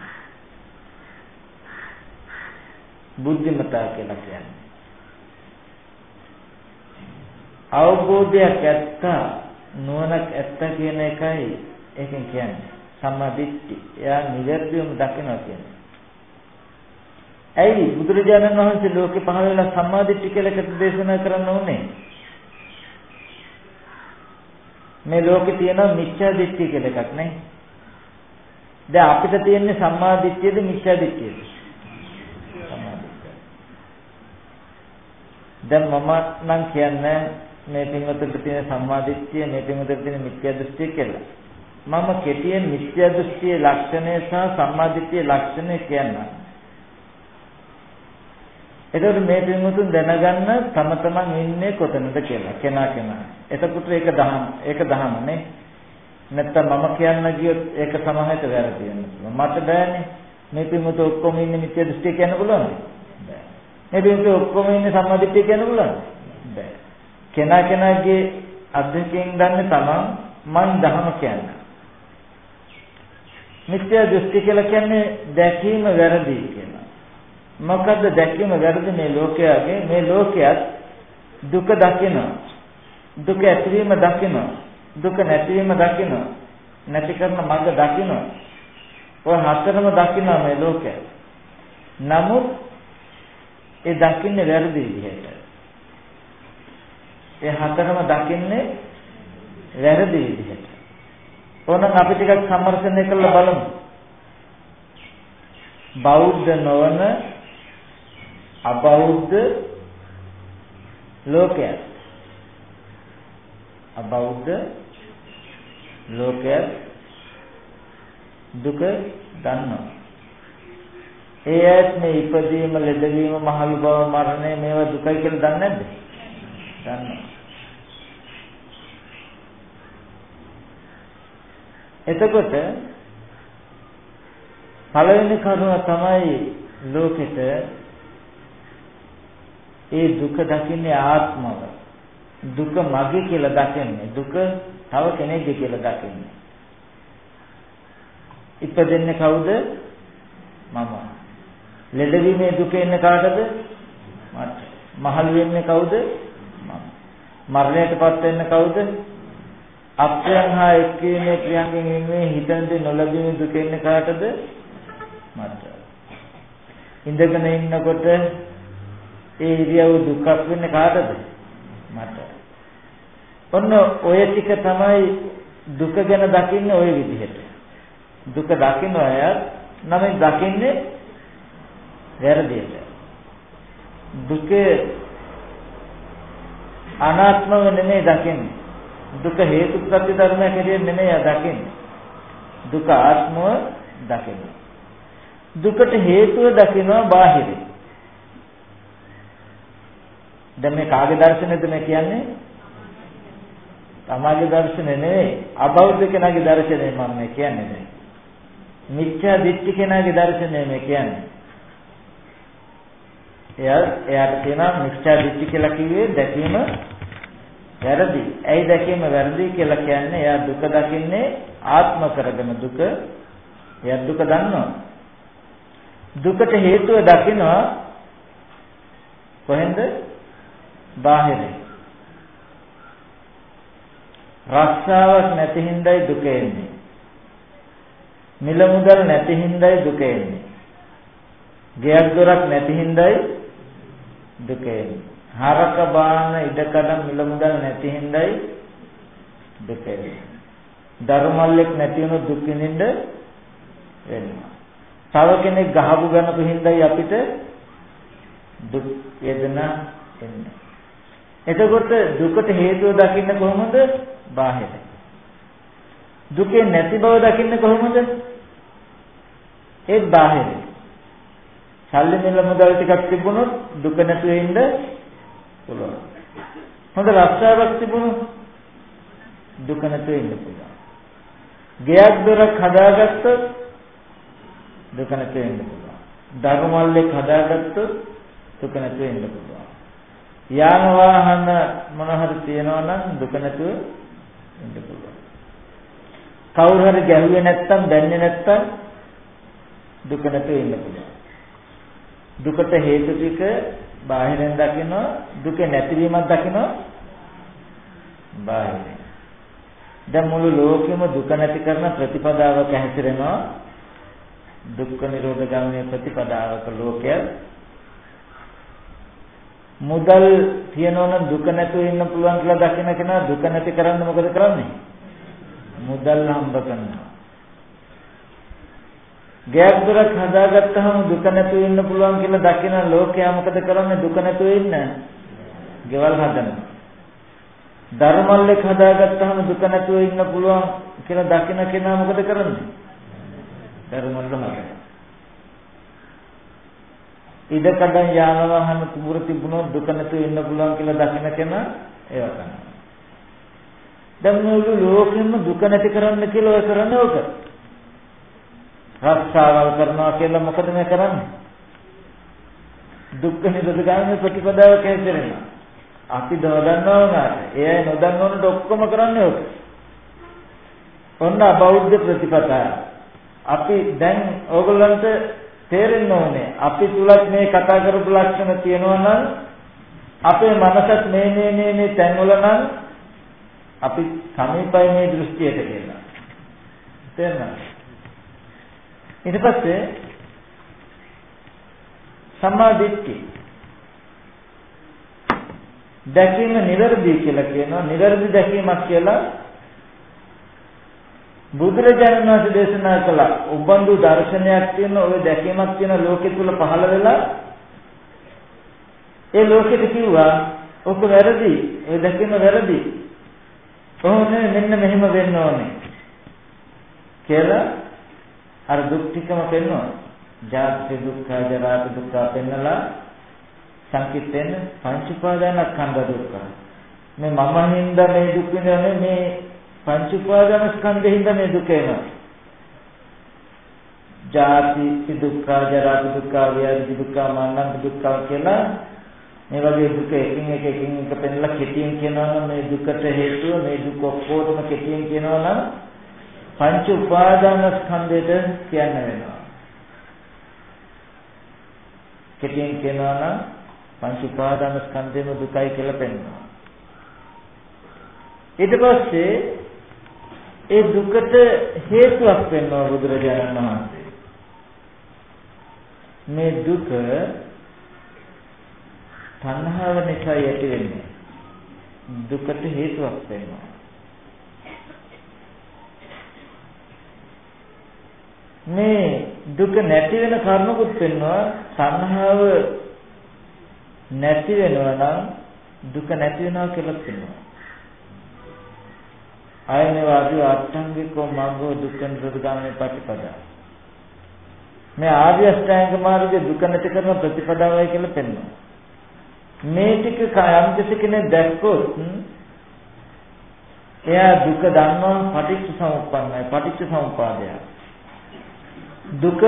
බුද්ධිමතා කියලා කියන්නේ. අවබෝධයක් ඇත්ත නුවණක් ඇත්ත කියන එකයි ඒකෙන් කියන්නේ. සම්මා දිට්ඨි. එයා නිවැරදිවම දකිනවා කියන්නේ. ඇයි බුදුරජාණන් වහන්සේ ලෝකේ පහළ වෙලා සම්මා දිට්ඨි කියලා එකට දේශනා කරන්න ඕනේ? මේ ලෝකේ තියෙන මිච්ඡා දිට්ඨි කියලා එකක් නේ. දැන් අපිට තියෙන්නේ සම්මා දිට්ඨියද මිච්ඡා දිට්ඨියද? සම්මා දිට්ඨිය. දැන් මම නම් කියන්නේ මේ පින්වතුන්ට තියෙන සම්මා දිට්ඨිය මේ පින්වතුන්ට තියෙන මිත්‍යා දෘෂ්ටිය කියලා. මම කෙටියෙන් මිත්‍යා දෘෂ්ටියේ ලක්ෂණය සහ සම්මා දිට්ඨියේ ලක්ෂණය කියන්නම්. එතකොට මේ පින්වතුන් දැනගන්න තම තමන් ඉන්නේ කොතනද කියලා කෙනා කෙනා. එතකොට ඒක දහම් ඒක දහමනේ. නැත්තම් මම කියන්න ගියොත් ඒක සමහරට වැරදි වෙනවා. මට බෑනේ. මේ පින්වතු ඔක්කොම ඉන්නේ මිත්‍යා දෘෂ්ටිය කියන්න පුළුවන්ද? බෑ. මේ පින්වතු ඔක්කොම ඉන්නේ සම්මාදිට්ඨිය කියන්න පුළුවන්ද? බෑ. කෙනා කෙනාගේ අධ්‍යක්ෂයෙන් දන්නේ තමන් මන් දහම කියන්නේ. මිත්‍යා දෘෂ්ටි කියලා කියන්නේ දැකීම වැරදි කියලා. මොකද්ද දැකීම වැරදි මේ ලෝකයාගේ මේ ලෝකයක් දුක දකිනවා. දුක ඇතිවීම දකිනවා. දුක නැතිවීම දකිනවා. නැති කරන මඟ දකිනවා. ඔය හතරම දකිනවා මේ ලෝකය. නමුත් ඒ දකින්නේ වැරදි විදිහට. ඒ හතරම දකින්නේ වැරදි විදිහට. ඕනනම් අපි ටිකක් සම්මර්ෂණය කරලා බලමු. බෞද්ධ නොවන අබෞද්ධ ලෝකයක් අබෞද්ධ ලෝකයක් දුක දන්නවා ඒ ඇත් මේ ඉපදීම ලෙඩවීම මහලු බව මරණය මේවා දුකයි කියලා දන්නේ නැද්ද දන්නවා එතකොට පළවෙනි කරුණ තමයි ලෝකෙට ඒ දුක දකින්නේ ආත්මව. දුක මගේ කියලා දකින්නේ. දුක තව කෙනෙක්ගේ කියලා දකින්නේ. ඉපදෙන්නේ කවුද? මම. ලෙඩවීමේ දුක එන්නේ කාටද? මට. මහලු වෙන්නේ කවුද? මම. මරණයටපත් වෙන්නේ කවුද? අප්‍රයන් හා එක්වීමේ ක්‍රියාවෙන් ඉන්නේ හිතන්නේ නොලැබීමේ දුක එන්නේ කාටද? මට. ඉඳගෙන ඉන්නකොට ඒ ඉරියව් දුක්ඛ වෙන්නේ කාටද? මට. ඔන්න ඔය ටික තමයි දුක ගැන දකින්නේ ওই විදිහට. දුක දකින්න අය නම් දකින්නේ වැරදියට. දුකේ අනාත්මව නෙමෙයි දකින්නේ. දුක හේතු ප්‍රත්‍ය ධර්මයක් හැටියට නෙමෙයි දකින්නේ. දුක ආත්මව දකින්නේ. දුකට හේතුව දකිනවා බාහිරින්. දැන් මේ කාගේ දර්ශනයද මේ කියන්නේ? තමාගේ දර්ශනය නෙවෙයි අබෞද්ධ කෙනාගේ දර්ශනය මම මේ කියන්නේ දැන්. මිච්ඡා දිට්ඨි කෙනාගේ දර්ශනය මේ කියන්නේ. එයා එයාට කියනවා මිච්ඡා දිට්ඨි කියලා කිව්වේ දැකීම වැරදි. ඇයි දැකීම වැරදි කියලා කියන්නේ එයා දුක දකින්නේ ආත්ම කරගෙන දුක. එයා දුක දන්නවා. දුකට හේතුව දකිනවා කොහෙන්ද? බාහිරින්. රස්සාවක් නැති හින්දායි දුක එන්නේ. මිල මුදල් නැති හින්දායි දුක එන්නේ. ගෙයක් දොරක් නැති හින්දායි දුක එන්නේ. හරක බාන ඉඩකඩ මිල මුදල් නැති හින්දායි දුක එන්නේ. ධර්මල්ලෙක් නැති වුණු දුක් විඳින්න වෙනවා. තව කෙනෙක් ගහපු ගන්නපු හින්දායි අපිට දුක් වේදනා එන්නේ. එතකොට දුකට හේතුව දකින්න කොහොමද? බාහිර. දුකේ නැති බව දකින්න කොහොමද? ඒත් බාහිර. සල්ලි මිල මුදල් ටිකක් තිබුණොත් දුක නැතුව ඉන්න පුළුවන්. හොඳ රස්සාවක් තිබුණොත් දුක නැතුව ඉන්න පුළුවන්. ගෙයක් දොරක් හදාගත්තොත් දුක නැතුව ඉන්න පුළුවන්. ධර්මවලෙක් හදාගත්තොත් දුක නැතුව ඉන්න පුළුවන්. යාන වාහන මොන හරි තියනවා නම් දුක නැතුව ඉන්න පුළුවන්. කවුරු හරි ගැහුවේ නැත්තම් දැන්නේ නැත්තම් දුක නැතුව ඉන්න පුළුවන්. දුකට හේතු ටික බාහිරෙන් දකිනවා දුක නැතිවීමක් දකිනවා බාහිරෙන්. දැන් මුළු ලෝකෙම දුක නැති කරන ප්‍රතිපදාවක හැසිරෙනවා දුක්ඛ නිරෝධ ගාමිනී ප්‍රතිපදාවක ලෝකය මුදල් තියනවනම් දුක නැතුව ඉන්න පුළුවන් කියලා දකින කෙනා දුක නැති කරන්න මොකද කරන්නේ? මුදල් හම්බ කරනවා. ගෑක් දොරක් හදාගත්තාම දුක නැතුව ඉන්න පුළුවන් කියලා දකින ලෝකයා මොකද කරන්නේ? දුක නැතුව ඉන්න. ගෙවල් හදනවා. ධර්මල්ලෙක් හදාගත්තාම දුක නැතුව ඉන්න පුළුවන් කියලා දකින කෙනා මොකද කරන්නේ? ධර්මල්ල හදනවා. ඉඩ කඩන් යාන වාහන කුඹුර තිබුණොත් දුක නැතුව ඉන්න පුළුවන් කියලා දකින කෙනා ඒව කරනවා. දැන් මුළු ලෝකෙම දුක නැති කරන්න කියලා ඔය කරන්නේ ඕක. රක්ෂාවල් කරනවා කියලා මොකද මේ කරන්නේ? දුක්ඛ නිරෝධගාමී ප්‍රතිපදාව කැසෙරෙනවා. අපි නොදන්නව නෑ. ඒ නොදන්නවනට ඔක්කොම කරන්නේ ඕක. ඔන්න බෞද්ධ ප්‍රතිපදාව. අපි දැන් ඕගොල්ලන්ට තේරෙන්න ඕනේ අපි තුලත් මේ කතා කරපු ලක්ෂණ තියෙනවා නම් අපේ මනසත් මේ මේ මේ මේ තැන්වල නම් අපි සමීපයි මේ දෘෂ්ටියට කියලා. තේරෙනවද? ඊට පස්සේ සම්මා දිට්ඨි දැකීම නිවැරදි කියලා කියනවා නිවැරදි දැකීමක් කියලා බුදුරජාණන් වහන්සේ දේශනා කළ. උබඳු දර්ශනයක් තියෙන ඔය දැකීමක් තියෙන ලෝකෙ තුල පහළ වෙලා ඒ ලෝකෙට කිව්වා ඔක වැරදි. ඔය දැකීම වැරදි. කොහොමද මෙන්න මෙහෙම වෙන්න ඕනේ. කියලා අර දුක් ටිකම පෙන්වනවා. ජාති දුක්ඛ ජරා දුක්ඛ පෙන්නලා සංකිටෙන් පංච උපාදානස්කන්ධ දුක්ඛ. මේ මම හින්දා මේ දුක් විඳින්නේ මේ පංච උපාදාන ස්කන්ධෙහිඳ මේ දුක එනවා. ජාති දුක්ඛ, ජරා දුක්ඛ, ව්‍යාධි දුක්ඛ, මරණ දුක්ඛ කියලා මේ වගේ දුක එකින් එක එකින් එක පෙන්නලා කෙටියෙන් කියනවා නම් මේ දුකට හේතුව මේ දුක ඔක්කොටම කෙටියෙන් කියනවා නම් පංච උපාදාන ස්කන්ධයට කියන්න වෙනවා. කෙටියෙන් කියනවා නම් පංච උපාදාන ස්කන්ධෙම දුකයි කියලා පෙන්නනවා. ඊට පස්සේ ඒ දුකට හේතුවක් වෙනවා බුදුරජාණන් වහන්සේ. මේ දුක තණ්හාව නිසා ඇති වෙන්නේ. දුකට හේතුවක් වෙනවා. මේ දුක නැති වෙන කර්මකුත් වෙනවා තණ්හාව නැති වෙනවා නම් දුක නැති වෙනවා කියලා කියනවා. අයනේ වාදී අට්ඨංගිකෝ මග්ගෝ දුක්ඛ නිරෝධගාමී ප්‍රතිපදා. මේ ආර්ය අෂ්ටාංග මාර්ගයේ දුක නැති කරන ප්‍රතිපදාවයි කියලා පෙන්වනවා. මේ ටික යම් කෙනෙක් දැක්කොත් එයා දුක දන්නවා පටිච්ච සමුප්පන්නයි පටිච්ච සමුපාදය. දුක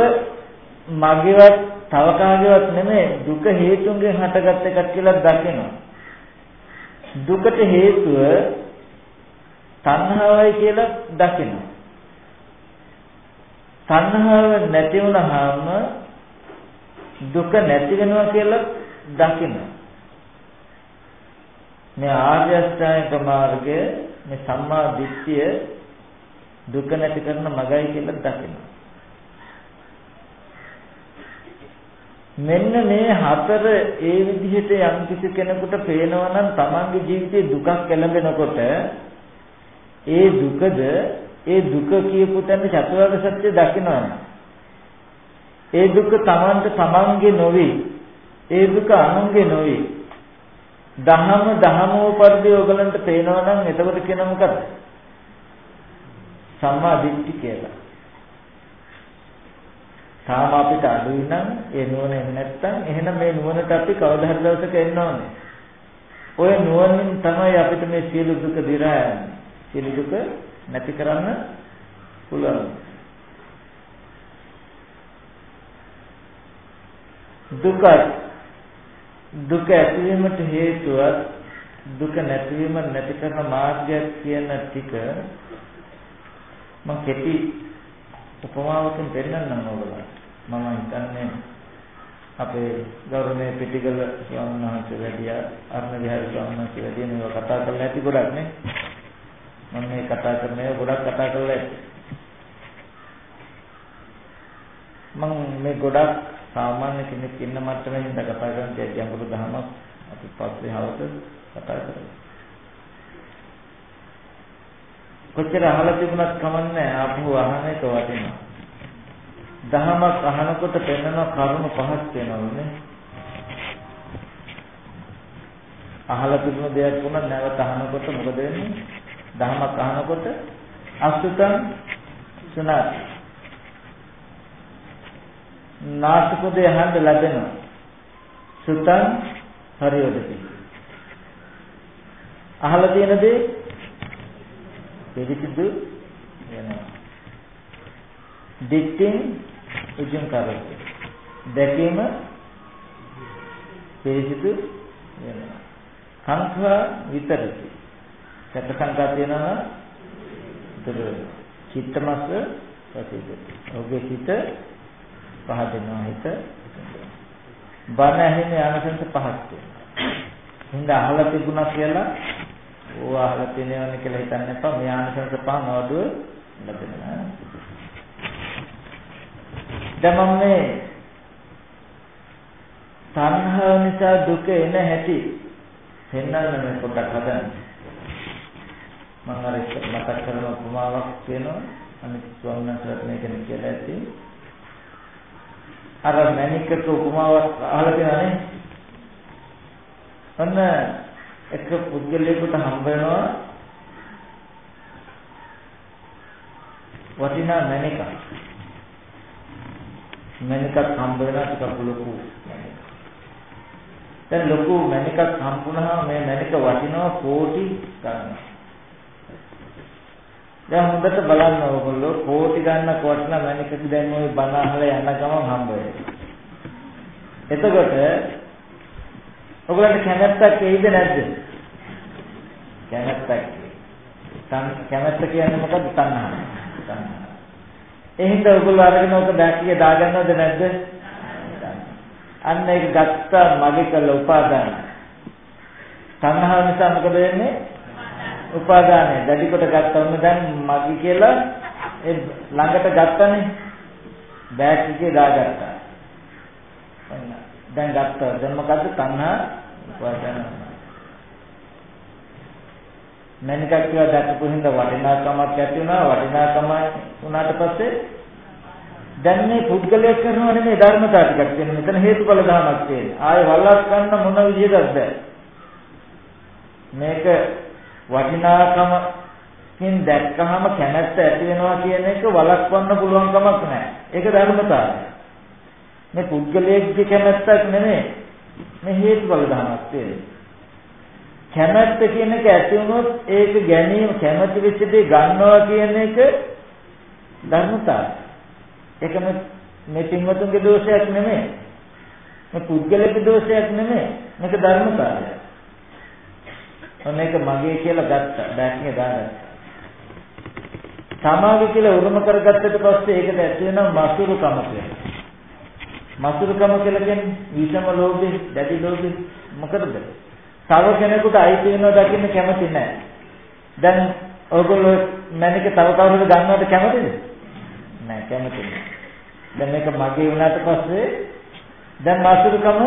මගේවත් තව කාගේවත් නෙමෙයි දුක හේතුන්ගෙන් හටගත් එකක් කියලා දකිනවා. දුකට හේතුව තණ්හාවයි කියලා දකිනවා. තණ්හාව නැති වුනහම දුක නැති වෙනවා කියලා දකිනවා. මේ ආර්ය අෂ්ටාංගික මාර්ගය මේ සම්මා දිට්ඨිය දුක නැති කරන මගයි කියලා දකිනවා. මෙන්න මේ හතර ඒ විදිහට යම් කිසි කෙනෙකුට පේනවා නම් තමන්ගේ ජීවිතේ දුකක් එළඹෙනකොට ඒ දුකද ඒ දුක කියපු තැන චතුරාර්ය සත්‍ය දකිනවා ඒ දුක තමන්ට තමන්ගේ නොවේ ඒ දුක අනුන්ගේ නොවේ දහම දහමෝ පරිදි ඔයගලන්ට පේනවා නම් එතකොට කියන මොකද සම්මා දිට්ඨි කියලා තාම අපිට අඩුයි නම් ඒ නුවණ එහෙම නැත්නම් එහෙනම් මේ නුවණට අපි කවදා හරි දවසක එන්න ඕනේ. ඔය නුවණින් තමයි අපිට මේ සියලු දුක දිරා යන්නේ. සියලු දුක නැති කරන්න පුළුවන්. දුක දුක ඇතිවීමට හේතුව දුක නැතිවීම නැති කරන මාර්ගයක් කියන ටික මම කෙටි උපමාවකින් පෙන්නන්නම් ඔයගොල්ලන්ට මම හිතන්නේ අපේ ගෞරවනීය පිටිගල ස්වාමීන් වහන්සේ වැඩියා අරුණ විහාර ස්වාමීන් වහන්සේ වැඩියා මේවා කතා කරලා ඇති ගොඩක් නේ. මම මේ කතා කරන ඒවා ගොඩක් කතා කරලා ඇති මම මේ ගොඩක් සාමාන්‍ය කෙනෙක් ඉන්න මට්ටමේ ඉඳලා කතා කරන තිය ගැඹුරු දහමක් අපි පස්සේ හවස කතා කරමු කොච්චර අහලා තිබුණත් කමන්නේ ආපහු අහන එක වටිනවා දහමක් අහනකොට පෙන්වන කරුණු පහක් වෙනවනේ. අහලා තිබුණ දෙයක් වුණත් නැවත අහනකොට මොකද වෙන්නේ? දහමක් අහනකොට අසුතං සුණත්. නාසපොදේ අහන්න ලැබෙනවා. සුතං හරියොදති. අහලා තියෙන දේ පිළිසිදු වෙනවා. දික්තින් උජුම් කරති. දැකීම පිරිසිදු වෙනවා. සංඛා විතරති. සැප සංකා තියෙනවා දුර චිත්තමස්ස ප්‍රතිද. ඔබේ සිත පහදෙනවා හිත. බණ ඇහෙන ආනසංස පහක් තියෙනවා. හින්දා අහලා තිබුණා කියලා ඕව අහලා තියෙනවනේ කියලා හිතන්න එපා. මේ ආනසංස පහ නවදුව ලැබෙනවා. දැන් මම මේ තණ්හාව නිසා දුක එන හැටි පෙන්වන්න මේ පොඩ්ඩක් හදන්නේ. මම අර මතක් කරන උපමාවක් කියනවා අනිත් ස්වාමීන් වහන්සේට මේක කියලා ඇති. අර මණිකක උපමාවක් අහලා තියෙනනේ. ඔන්න එක පුද්ගලයෙකුට හම්බ වෙනවා වටිනා මණිකක්. මණිකක් හම්බ වෙනවා ටිකක් ලොකු දැන් ලොකු මණිකක් හම්බුනහම මේ මණික වටිනවා කෝටි ගණන්. දැන් හොඳට බලන්න ඕගොල්ලෝ කෝටි ගණනක් වටිනා මණිකක් දැන් ওই බණ අහලා යන ගමන් හම්බ වෙනවා. එතකොට ඔයගලන්ට කැමැත්තක් එයිද නැද්ද? කැමැත්තක්. කැමැත්ත කියන්නේ මොකද්ද? තණ්හාව. තණ්හාව. එහෙනම් ඔයගොල්ලෝ අරගෙන ඔක බෑග් එකේ දාගන්නවද නැද්ද? අන්න ඒක ගත්ත මගේ කළ උපාදාන. තණ්හාව නිසා මොකද වෙන්නේ? උපාදානය. දැඩි කොට ගත්තම දැන් මගේ කියලා ඒ ළඟට ගත්තනේ. බෑග් එකේ දාගත්තා. දැන් ගත්තා. දැන් මොකද්ද? තණ්හා උපාදාන. මැනිකක් කියලා දැක්කපු හින්දා වටිනාකමක් ඇති වුණා වටිනාකම වුණාට පස්සේ දැන් මේ පුද්ගලයෙක් කරනව නෙමෙයි ධර්මතාව ටිකක් තියෙන මෙතන හේතුඵල ධර්මයක් තියෙන ආයේ වල්ලස් ගන්න මොන විදිහටද බෑ මේක වටිනාකමකින් දැක්කහම කැමැත්ත ඇති වෙනවා කියන එක වළක්වන්න පුළුවන් කමක් නැහැ ඒක ධර්මතාවය මේ පුද්ගලයෙක්ගේ කැමැත්තක් නෙමෙයි මේ හේතුඵල ධර්මයක් තියෙන්නේ කැමැත්ත කියන එක ඇති වුණොත් ඒක ගැනීම කැමැති වෙච්ච දේ ගන්නවා කියන එක ධර්මතාවය. ඒක මේ පින්වතුන්ගේ දෝෂයක් නෙමෙයි. මේ පුද්ගලික දෝෂයක් නෙමෙයි. මේක ධර්මතාවය. මේක මගේ කියලා ගත්තා. බෑග්ගේ දාගත්තා. සමාධි කියලා උරුම කරගත්තට පස්සේ ඒකට ඇති වෙනවා මසුරුකම කියලා. මසුරුකම කියලා කියන්නේ විෂම ලෝභේ, දැඩි ලෝභේ මොකටද? තව කෙනෙකුට අයිති වෙනවා දකින්න කැමති නැහැ. දැන් ඔයගොල්ලෝ මැනික තව කවුරුද ගන්නවද කැමතිද? නැහැ කැමති නැහැ. දැන් මේක මගේ වුණාට පස්සේ දැන් මාසුරුකම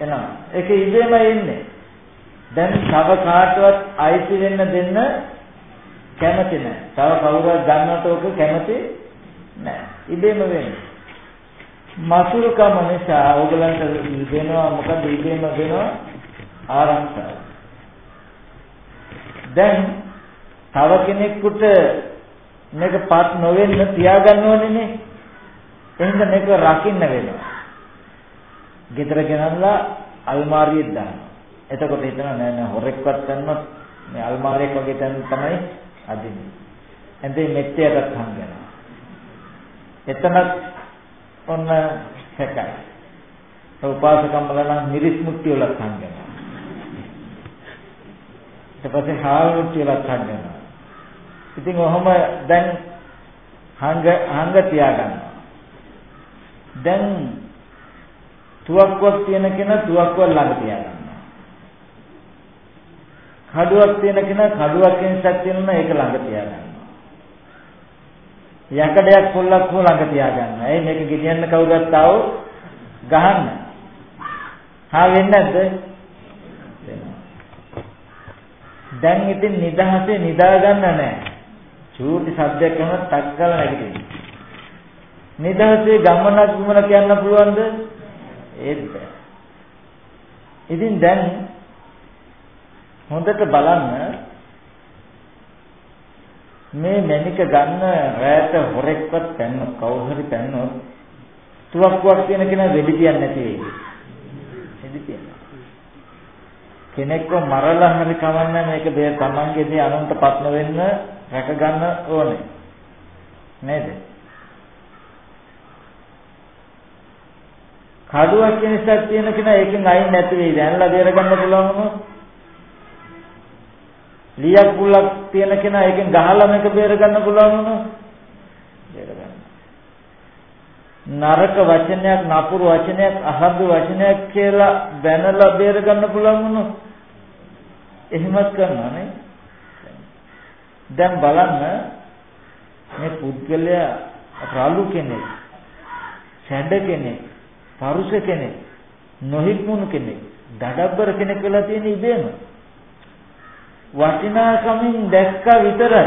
එනවා. ඒක ඉබේම එන්නේ. දැන් තව කාටවත් අයිති වෙන්න දෙන්න කැමති නැහැ. තව කවුරුවත් ගන්නවට ඔක කැමති නැහැ. ඉබේම වෙන්නේ. මාසුරුකම නිසා ඕගලන්ට වෙනවා මොකද ඉබේම වෙනවා ආරක්ෂාව. දැන් තව කෙනෙකුට මේක පත් නොවෙන්න තියාගන්න ඕනේනේ. එහෙනම් මේක රකින්න වෙනවා. ගෙදර ගෙනල්ලා අල්මාරියෙත් දානවා. එතකොට හිතනවා නෑ නෑ හොරෙක්වත් ගන්නොත් මේ අල්මාරියක් වගේ තැන තමයි අදින්නේ. එතෙන් මෙච්චරකට හංගනවා. එතනත් ඔන්න හැකයි. උපාසකම්මලා නම් මිරිස් මුට්ටි වල හංගනවා. ඊට පස්සේ හාල් මුට්ටි වල හංගනවා. ඉතින් ඔහොම දැන් හංග හංග තියාගන්නවා. දැන් තුවක්කුවක් තියෙන කෙනා තුවක්කුව ළඟ තියාගන්නවා. කඩුවක් තියෙන කෙනා කඩුවක් කෙනසක් තියෙනවා ඒක ළඟ තියාගන්නවා. යකඩයක් පොල්ලක් හෝ ළඟ තියාගන්න. ඒ මේක ගෙනියන්න කවුරුත් ආවෝ ගහන්න. හා වෙන්නේ නැද්ද? දැන් ඉතින් නිදහසේ නිදා ගන්න නැහැ. චූටි සද්දයක් කරන ටක් ගාලා නැගිටින්න. නිදහසේ ගමනක් ගමන කියන්න පුළුවන්ද? ඒත් බෑ. ඉතින් දැන් හොඳට බලන්න මේ මැනික ගන්න රැයට හොරෙක්වත් පැන්නොත් කවුරු හරි පැන්නොත් තුවක්කුවක් තියෙන කෙනා වෙඩි තියන්නේ නැති වෙයි. වෙඩි තියනවා. කෙනෙක්ව මරලා හරි කවන්න මේක දෙය තමන්ගේ දේ අනුන්ට පත්න වෙන්න රැක ගන්න ඕනේ. නේද? කඩුවක් කියන එකක් තියෙන කෙනා ඒකෙන් අයින් නැති වෙයි. දැන්ලා බේර ගන්න පුළුවන් වුණොත් ලියක් පුලක් තියෙන කෙනා ඒකෙන් ගහලා මේක බේර ගන්න පුළුවන් වුණොත් බේර ගන්න. නරක වචනයක් නපුරු වචනයක් අහබ්බ වචනයක් කියලා බැනලා බේර ගන්න පුළුවන් වුණොත් එහෙමත් කරනවා නේ. දැන් බලන්න මේ පුද්ගලයා රාලු කෙනෙක්, ඡඩ කෙනෙක්, පරුෂ කෙනෙක්, නොහික්මුණු කෙනෙක්, දඩබ්බර කෙනෙක් වෙලා තියෙන ඉබේම වටිනාකමින් දැක්ක විතරයි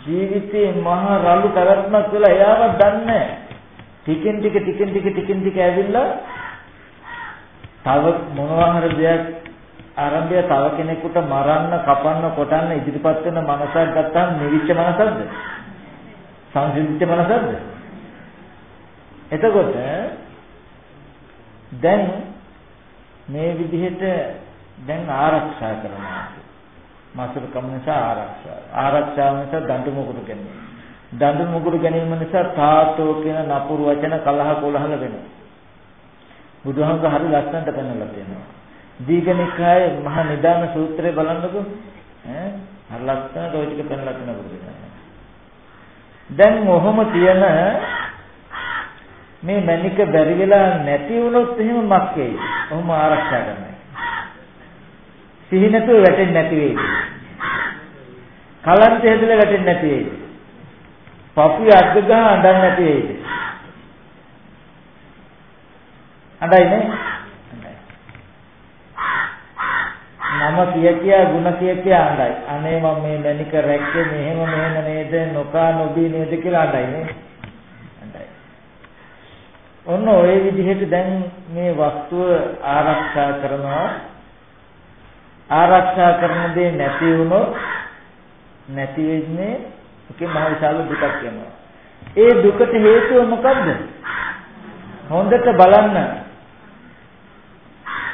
ජීවිතේ මහා රළු පැවැත්මක් වෙලා එයාව දන්නේ ටිකෙන් ටික ටිකෙන් ටික ටිකෙන් ටික ඇවිල්ලා තව මොනවා හරි දෙයක් ආරම්භය තව කෙනෙකුට මරන්න කපන්න කොටන්න ඉදිරිපත් වෙන මනසක් ගත්තාම නිවිච්ච මනසක්ද? සංසිද්ධ මනසක්ද? එතකොට දැන් මේ විදිහට දැන් ආරක්ෂා කරනවා. මාසුරුකම නිසා ආරක්ෂා. ආරක්ෂාව නිසා දඬු මුගුරු ගැනීම. දඬු මුගුරු ගැනීම නිසා තාතෝ කියන නපුරු වචන කලහ කොලහල වෙනවා. බුදුහාමුදුර හරි ලස්සනට පෙන්නලා තියෙනවා. දීඝනිකායේ මහා නිදාන සූත්‍රය බලන්නකෝ. ඈ හරි ලස්සනට ওই ටික පෙන්නලා තියෙනවා බුදුරජාණන්. දැන් මොහොම තියෙන මේ මණික බැරි වෙලා නැති වුණොත් එහෙම මක්කේ. ඔහොම ආරක්ෂා කරනවා. සිහි නැතුව වැටෙන්නේ නැති වෙයි. කලන්ත හැදලා වැටෙන්නේ නැති වෙයි. පපුවේ අද්ද ගහ අඬන්නේ නැති වෙයි. අඬයිනේ. නම කිය කියා ಗುಣ කිය කියා අඬයි. අනේ මම මේ මණික රැක්කේ මෙහෙම මෙහෙම නේද නොකා නොබී නේද කියලා අඬයිනේ. අඬයි. ඔන්න ওই විදිහට දැන් මේ වස්තුව ආරක්ෂා කරනවා ආරක්ෂා කරන දේ නැති වුණොත් නැති වෙන්නේ ඒකේ මහ විශාල දුකක් වෙනවා. ඒ දුකට හේතුව මොකද්ද? හොඳට බලන්න.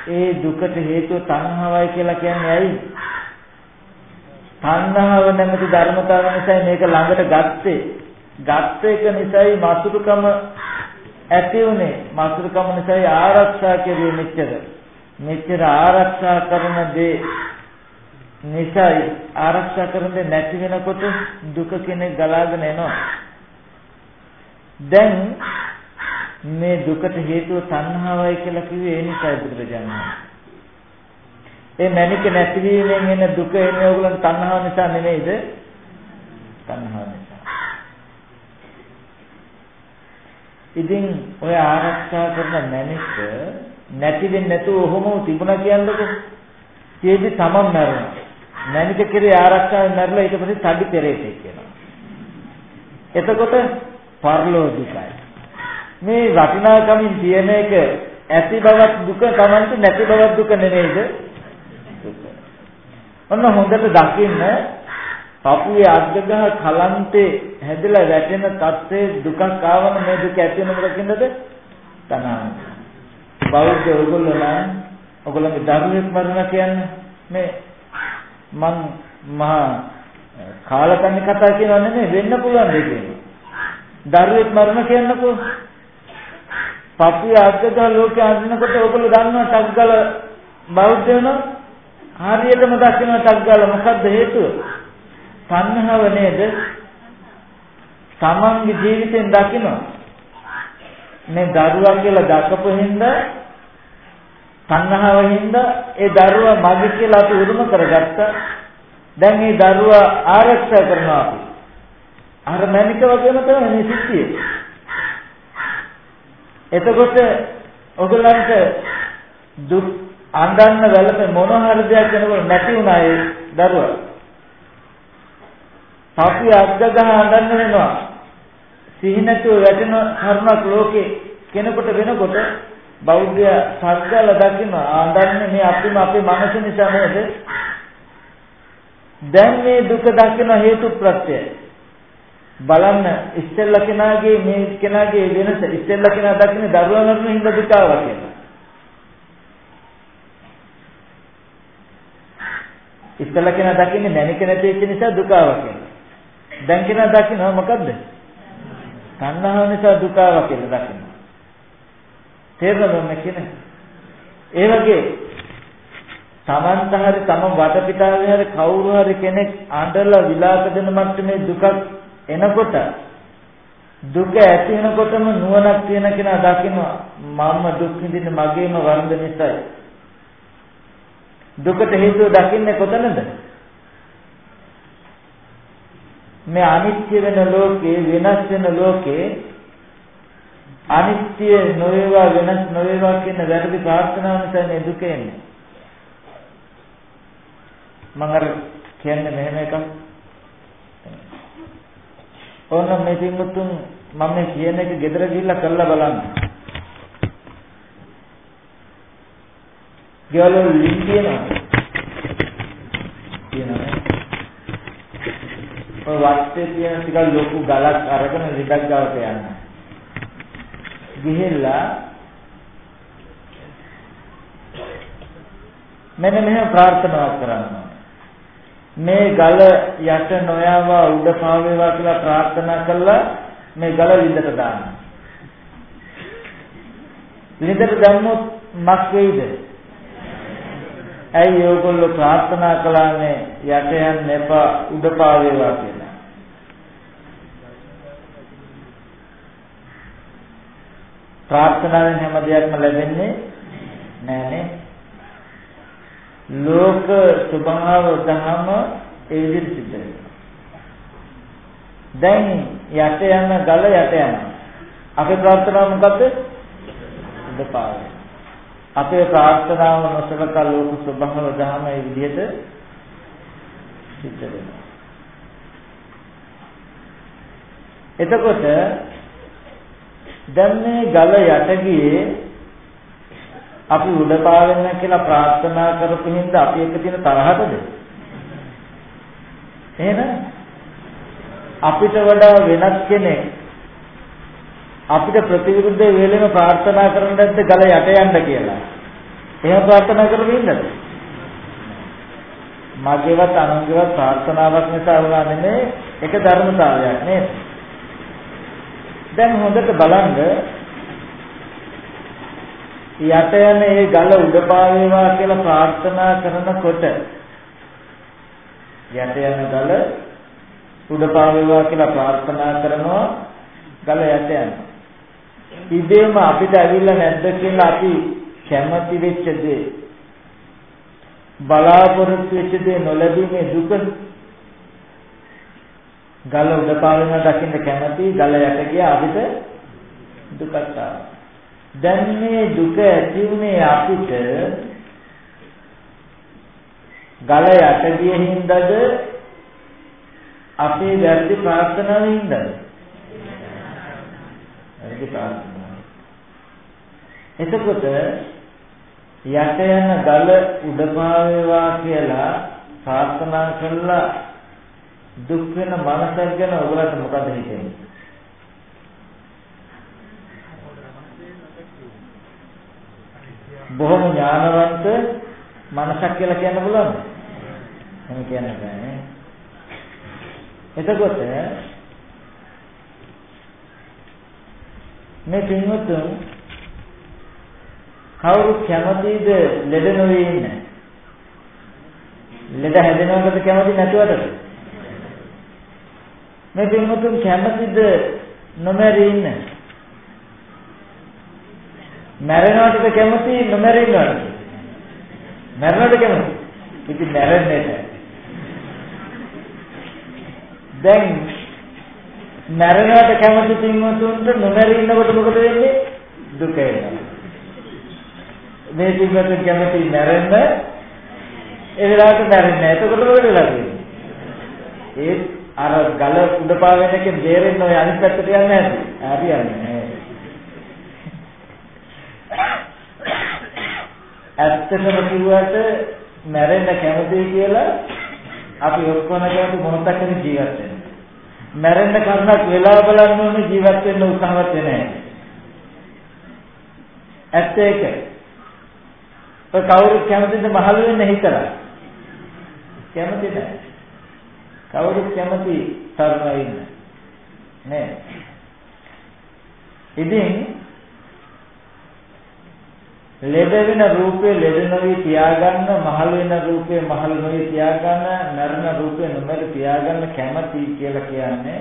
ඒ දුකට හේතුව තණ්හාවයි කියලා කියන්නේ ඇයි? තණ්හාව නැමැති ධර්මතාව නිසා මේක ළඟට ගත්තේ. ගත්ත එක නිසායි මාසුරුකම ඇති උනේ. මාසුරුකම නිසායි ආරක්ෂා කෙරුවේ මෙච්චර. මෙච්චර ආරක්ෂා කරන දේ නිසායි ආරක්ෂා කරන දේ නැති වෙනකොට දුක කෙනෙක් ගලාගෙන එනවා. දැන් මේ දුකට හේතුව තණ්හාවයි කියලා කිව්වේ ඒ නිසායි බුදුරජාණන් වහන්සේ. ඒ මැනික නැතිවීමෙන් එන දුක එන්නේ ඕගොල්ලන් තණ්හාව නිසා නෙමෙයිද? තණ්හාව නිසා. ඉතින් ඔය ආරක්ෂා කරන මැනික නැති වෙන්නේ නැතුව ඔහොම තිබුණා කියන්නකෝ. ඒදි තමන් මැරුණා. මැනික කෙරේ ආරක්ෂාවෙන් මැරලා ඊට පස්සේ තඩි පෙරේතෙක් වෙනවා. එතකොට පරලෝකිකයි. මේ වටිනාකමින් තියෙන එක ඇති බවක් දුක තමන්ට නැති බවක් දුක නෙමෙයිද? ඔන්න හොඳට දකින්න පපුවේ අද්දගහ කලන්තේ හැදලා වැටෙන තත්ත්වයේ දුකක් ආවම මේ දුක ඇති වෙන මොකකින්ද? තනාවයි. බෞද්ධ ඔයගොල්ලෝ නම් ඔයගොල්ලන්ගේ ධර්මයක් මරණ කියන්නේ මේ මං මහා කාලකන්ණි කතා කියනවා නෙමෙයි වෙන්න පුළුවන් දෙයක් කියනවා. ධර්මයක් මරණ කියන්නකෝ. පපුව අද්දක ලෝකේ අඳිනකොට ඔයගොල්ලෝ දන්නවා ටග්ගල බෞද්ධ වෙනවා හරියටම දකින්න ටග්ගල මොකද්ද හේතුව? තණ්හාව නේද? තමන්ගේ ජීවිතෙන් දකින්න මේ දරුවා කියලා දකපු හින්දා තණ්හාව හින්දා ඒ දරුවා මගේ කියලා අපි උරුම කරගත්තා. දැන් මේ දරුවා ආරක්ෂා කරනවා අපි. අර මැනික වගේම තමයි මේ සිද්ධිය. එතකොට ඔයගලන්ට දුක් අඳන්න වැළපෙ මොන හරි දෙයක් වෙනකොට නැති වුණා ඒ දරුවා. අපි අද්දගහ අඳන්න වෙනවා. සිහි නැතුව වැටෙන කර්මක් ලෝකේ කෙනෙකුට වෙනකොට බෞද්ධය සත්‍යල දකින්න ආඳන්නේ මේ අපිම අපේ මනස නිසා නේද? දැන් මේ දුක දකින හේතු ප්‍රත්‍යය. බලන්න ඉස්සෙල්ලා කෙනාගේ මේ කෙනාගේ වෙනස ඉස්සෙල්ලා කෙනා දකින්නේ දරුවා මරණ හින්දා දුක ආවා කියලා. ඉස්සෙල්ලා කෙනා දකින්නේ මැනික නැති වෙච්ච නිසා දුක ආවා කියලා. දැන් කෙනා දකිනවා මොකද්ද? තණ්හාව නිසා දුක ආවා කියලා දකිනවා. තේරෙනවද මේ කියන්නේ? ඒ වගේ තමන්ට හරි තමන් වටපිටාවේ හරි කවුරු හරි කෙනෙක් අඬලා විලාප දෙන මට්ටමේ දුකක් එනකොට දුක ඇති වෙනකොටම නුවණක් තියෙන කෙනා දකිනවා මම දුක් විඳින්නේ මගේම වරද නිසායි. දුකට හේතුව දකින්නේ කොතනද? මේ අනිත්‍ය වෙන ලෝකේ වෙනස් වෙන ලෝකේ අනිත්‍ය නොවේවා වෙනස් නොවේවා කියන වැරදි ප්‍රාර්ථනාව නිසා මේ දුක එන්නේ. මම අර කියන්නේ මෙහෙම එකක්. ඕන මේ පින්වතුන් මම මේ කියන එක ගෙදර ගිහිල්ලා කරලා බලන්න. ගෙවල් වල ලිං තියෙනවා. තියෙනවා. ඔය වත්තේ තියෙන ටිකක් ලොකු ගලක් අරගෙන රිදක් ගාවට යන්න. ගිහිල්ලා මෙන්න මෙහෙම ප්‍රාර්ථනාවක් කරන්න. මේ ගල යට නොයවා උඩ පාවේවා කියලා ප්‍රාර්ථනා කළා මේ ගල ලිඳට දාන්න. ලිඳට දැම්මොත් මස් වෙයිද? ඇයි ඕගොල්ලෝ ප්‍රාර්ථනා කළානේ යට යන්න එපා උඩ පාවේවා කියලා. ප්‍රාර්ථනාවෙන් හැම දෙයක්ම ලැබෙන්නේ නෑනේ. ලෝක ස්වභාව ධම ඒ විදිහට සිද්ධ වෙනවා. දැන් යට යන ගල යට යනවා. අපේ ප්‍රාර්ථනාව මොකද්ද? උඩ පාවේවා. අපේ ප්‍රාර්ථනාව නොසලකා ලෝක ස්වභාව ධර්ම මේ විදිහට සිද්ධ වෙනවා. එතකොට දැන් මේ ගල යට ගියේ අපි උඩ පාවෙන්න කියලා ප්‍රාර්ථනා කරපු හින්දා අපි එක තියෙන තරහටද? එහෙනම් අපිට වඩා වෙනස් කෙනෙක් අපිට ප්‍රතිවිරුද්ධ වේලෙන ප්‍රාර්ථනා කරන්න නැද්ද ගල යට යන්න කියලා. එහෙම ප්‍රාර්ථනා කරලා ඉන්නද? මගේවත් අනුන්ගේවත් ප්‍රාර්ථනාවක් නිසා වුණා නෙමෙයි ඒක ධර්මතාවයක් නේද? දැන් හොඳට බලන්න. යට යන ඒ ගල උඩ පාවේවා කියලා ප්‍රාර්ථනා කරනකොට යට යන ගල උඩ පාවේවා කියලා ප්‍රාර්ථනා කරනවා ගල යට යනවා ඉබේම අපිට ඇවිල්ලා නැද්ද කියලා අපි කැමති වෙච්ච දේ බලාපොරොත්තු වෙච්ච දේ නොලැබීමේ දුක ගල උඩ පාවෙන දකින්න කැමති ගල යට ගියා අපිට දුකක් දැන් මේ දුක ඇති උනේ අපිට ගල යට ගිය හින්දාද අපේ වැරදි ප්‍රාර්ථනාවෙන් හින්දාද වැරදි ප්‍රාර්ථනාව. එතකොට යට යන ගල උඩ පාවේවා කියලා ප්‍රාර්ථනා කළා දුක් වෙන මනසක් ගැන ඔයගලට මොකද හිතෙන්නේ? බොහොම ඥානවන්ත මනසක් කියලා කියන්න පුළුවන්ද? එහෙම කියන්න බෑ. එතකොට මේ පින්වතුන් කවුරු කැමතිද ලෙඩ නොවේ ඉන්න? ලෙඩ හැදෙනවද කැමති නැතුවද? මේ පින්වතුන් කැමතිද නොමැරී ඉන්න? මැරෙනවටද කැමති නොමැරෙන්නවද? මැරෙනවද කැමති? ඉතින් මැරෙන්නේ නැහැ. දැන් මැරෙනවට කැමති පින්වතුන්ට නොමැරී ඉන්නකොට මොකද වෙන්නේ? දුක එනවා. මේ පින්වතුන් කැමති මැරෙන්න ඒ වෙලාවට මැරෙන්නේ නැහැ. එතකොට මොකද වෙලා තියෙන්නේ? ඒ අර ගල උඩ පාවෙන එකෙන් බේරෙන්න ඔය අනිත් පැත්තට යන්නේ නැද්ද? හරියන්නේ නැහැ. ඇත්තටම කිව්වට මැරෙන්න කැමතියි කියලා අපි ඔක්කොම කැමති මොහොතක් හරි ජීවත් වෙන්න. මැරෙන්න කරුණක් වෙලා බලන්න ඕනේ ජීවත් වෙන්න උත්සාහවත් වෙන්නේ නැහැ. ඇත්ත ඒක. ඔය කවුරුත් කැමතිද මහලු වෙන්න හිතලා? කැමති නැහැ. කවුරුත් කැමති තරුණයි ඉන්න. නෑ. ඉතින් ලෙඩ වෙන රූපේ ලෙඩ නොවි තියාගන්න මහල වෙන රූපේ මහල නොවි තියාගන්න මරණ රූපේ නොමර තියාගන්න කැමති කියලා කියන්නේ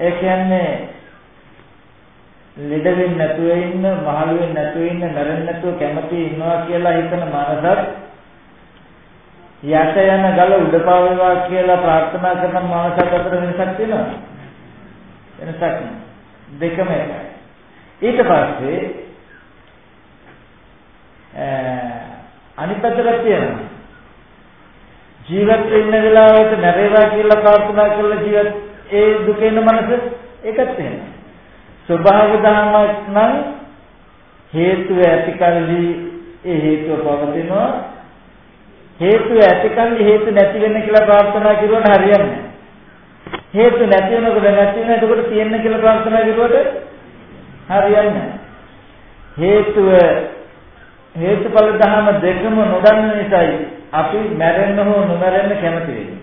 ඒ කියන්නේ ලෙඩ වෙන්නේ නැතුව ඉන්න මහල වෙන්නේ නැතුව ඉන්න මරන්න නැතුව කැමති ඉන්නවා කියලා හිතන මනසත් යට යන ගල උඩ පාවේවා කියලා ප්‍රාර්ථනා කරන මානසක් අතර වෙනසක් තියෙනවා වෙනසක් දෙකම එකයි. ඊට පස්සේ අනිත් පැත්තට තියෙනවා ජීවත් වෙන්න වෙලාවට නැරේවා කියලා ප්‍රාර්ථනා කරලා ජීවත් ඒ දුකේන මනස ඒකත් එහෙම ස්වභාව ධර්මයක් නම් හේතුව ඇතිකල්ලි ඒ හේතුව පවතිනවා. හේතුව ඇතිකල්ලි හේතු නැති වෙන්න කියලා ප්‍රාර්ථනා කරුවොත් හරියන්නේ නැහැ. හේතු නැති වෙනකොට නැති වෙන එතකොට තියෙන්න කියලා ප්‍රාර්ථනා කරුවොත් හරියන්නේ නැහැ. හේතුව හේතුඵල ධර්ම දෙකම නොදන්න නිසායි අපි මැරෙන්න හෝ නොමැරෙන්න කැමති වෙන්නේ.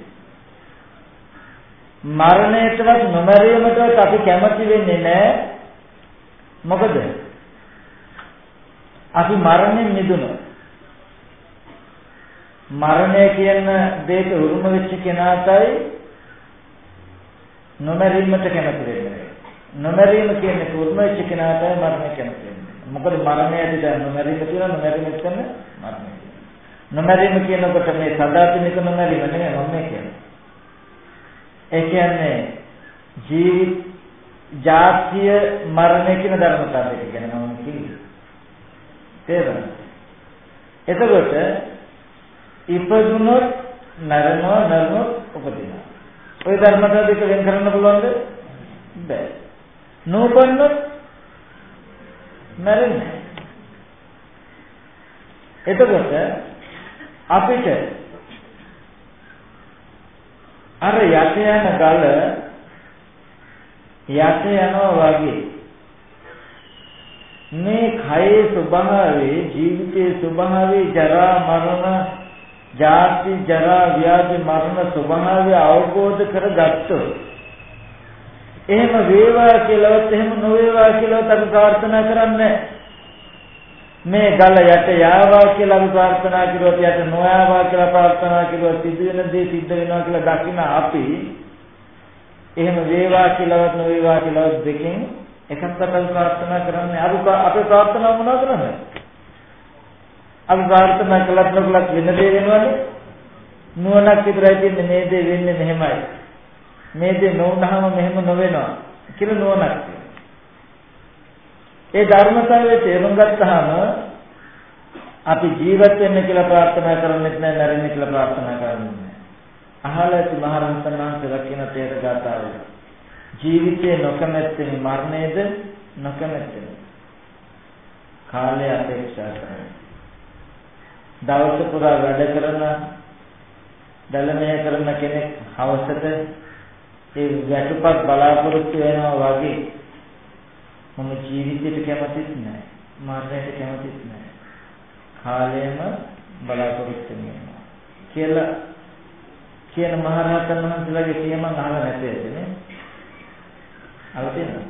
මරණයටවත් නොමැරීමටවත් අපි කැමති වෙන්නේ නැහැ. මොකද? අපි මරණයෙන් මිදුණා. මරණය කියන දෙයට උරුම වෙච්ච කෙනාටයි නොමැරීමට කැමති වෙන්නේ. නොමැරීම කියන්නේ උරුම වෙච්ච කෙනාටයි මරණය කැමති වෙන්නේ. මොකද මරණයට දැන් නොමැරීම කියලා නොමැරීම කියන්නේ මරණය. නොමැරීම කියනකොට මේ සදාතනික නොමැරීම නෙමෙයි මම කියන්නේ. ඒ කියන්නේ ජීවිත ජාතිය මරණය කියන ධර්මතාවය ගැන මම කිව්වේ. තේරුණා? එතකොට ඉපදුනොත් නරනවා නරනොත් උපදිනවා. ওই ධර්මතාව දෙක වෙන් කරන්න පුළුවන්ද? බෑ. නූපන්නොත් නරන්නේ. එතකොට අපිට අර යට යන ගල යට යනවා වගේ මේ කයේ ස්වභාවයේ ජීවිතයේ ස්වභාවයේ ජරා මරණ ජාති ජරා ව්‍යාධි මරණ ස්වභාවය අවබෝධ කරගත්තොත් එහෙම වේවා කියලාවත් එහෙම නොවේවා කියලාවත් අපි ප්‍රාර්ථනා කරන්නේ මේ ගල යට යාවා කියලා අපි ප්‍රාර්ථනා කරුවොත් යට නොයාවා කියලා ප්‍රාර්ථනා කරුවොත් සිද්ධ වෙන දේ සිද්ධ වෙනවා කියලා දකින අපි එහෙම වේවා කියලාවත් නොවේවා කියලාවත් දෙකෙන් එකක් අපි ප්‍රාර්ථනා කරන්නේ අපි අපේ ප්‍රාර්ථනාව මොනවද කරන්නේ? අපි ප්‍රාර්ථනා කළත් නොකළත් වෙන දේ වෙනවනේ. නුවණක් විතරයි තියෙන්නේ මේ දේ වෙන්නේ මෙහෙමයි. මේ දේ නොවුනහම මෙහෙම නොවෙනවා කියලා නුවණක් ඒ ධර්මතාවයේ තේරුම් ගත්තාම අපි ජීවත් වෙන්න කියලා ප්‍රාර්ථනා කරන්නේ නැහැ, මැරෙන්න කියලා ප්‍රාර්ථනා කරන්නේ නැහැ. අහලා ඇති මහරහතන් වහන්සේලා කියන තේර ගාතාව. ජීවිතේ නොකමැත්තෙන් මරණයද නොකමැත්තෙන් කාලය අපේක්ෂා කරනවා. දවස පුරා වැඩ කරන දලමය කරන කෙනෙක් හවසට ඒ වැටුපක් බලාපොරොත්තු වෙනවා වගේ මම ජීවිතයට කැමතිත් නැහැ. මරණයට කැමතිත් නැහැ. කාලයම බලාපොරොත්තු වෙනවා. කියලා කියන මහරහතන් වහන්සේලාගේ කියමන් අහලා නැතේද නේ? අහලා තියෙනවද?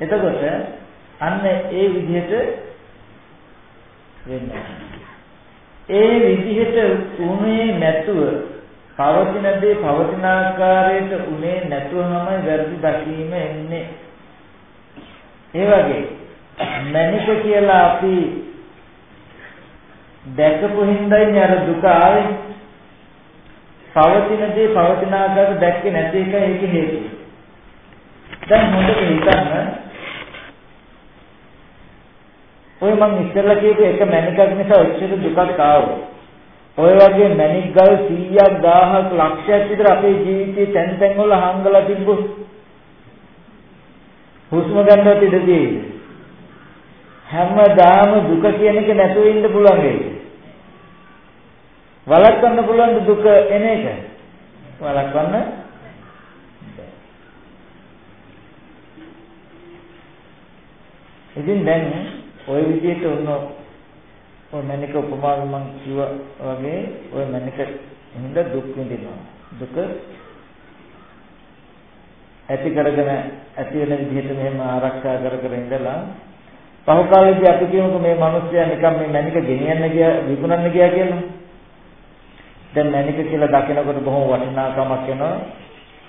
එතකොට අන්න ඒ විදිහට වෙන්නේ. ඒ විදිහට උනේ නැතුව පවතින දේ පවතින ආකාරයට උනේ නැතුවමයි වැරදි දකීම එන්නේ. ඒ වගේ මනික කියලා අපි දැකපු හින්දායි අර දුක ආවේ. පවතින දේ පවතින ආකාරයට දැක්කේ නැති එක ඒකේ හේතුව. දැන් හොඳට හිතන්න ඔය මම ඉස්සෙල්ලා කියපු එක මැනිකක් නිසා ඔච්චර දුකක් ආවා. ඔය වගේ මැනික් ගල් 100ක් 1000ක් ලක්ෂයක් විතර අපේ ජීවිතේ තැන් තැන් වල හංගලා තිබ්බොත් හුස්ම ගන්නවත් ඉඩදී හැමදාම දුක කියන එක නැතුව ඉන්න පුළුවන් වෙයි. වළක්වන්න පුළුවන් දුක එන එක. වළක්වන්න ඉතින් දැන් ওই විදිහට ඔන්න ඔය මැනික උපමාව මම කිව්වා වගේ ඔය මැනික හින්දා දුක් විඳිනවා. දුක ඇති කරගෙන ඇති වෙන විදිහට මෙහෙම ආරක්ෂා කර කර ඉඳලා පහු කාලේදී අපි කියමුකෝ මේ මිනිස්සයා නිකන් මේ මැනික ගෙනියන්න ගියා විකුණන්න ගියා කියලා. දැන් මැනික කියලා දකිනකොට බොහොම වටිනාකමක් එනවා.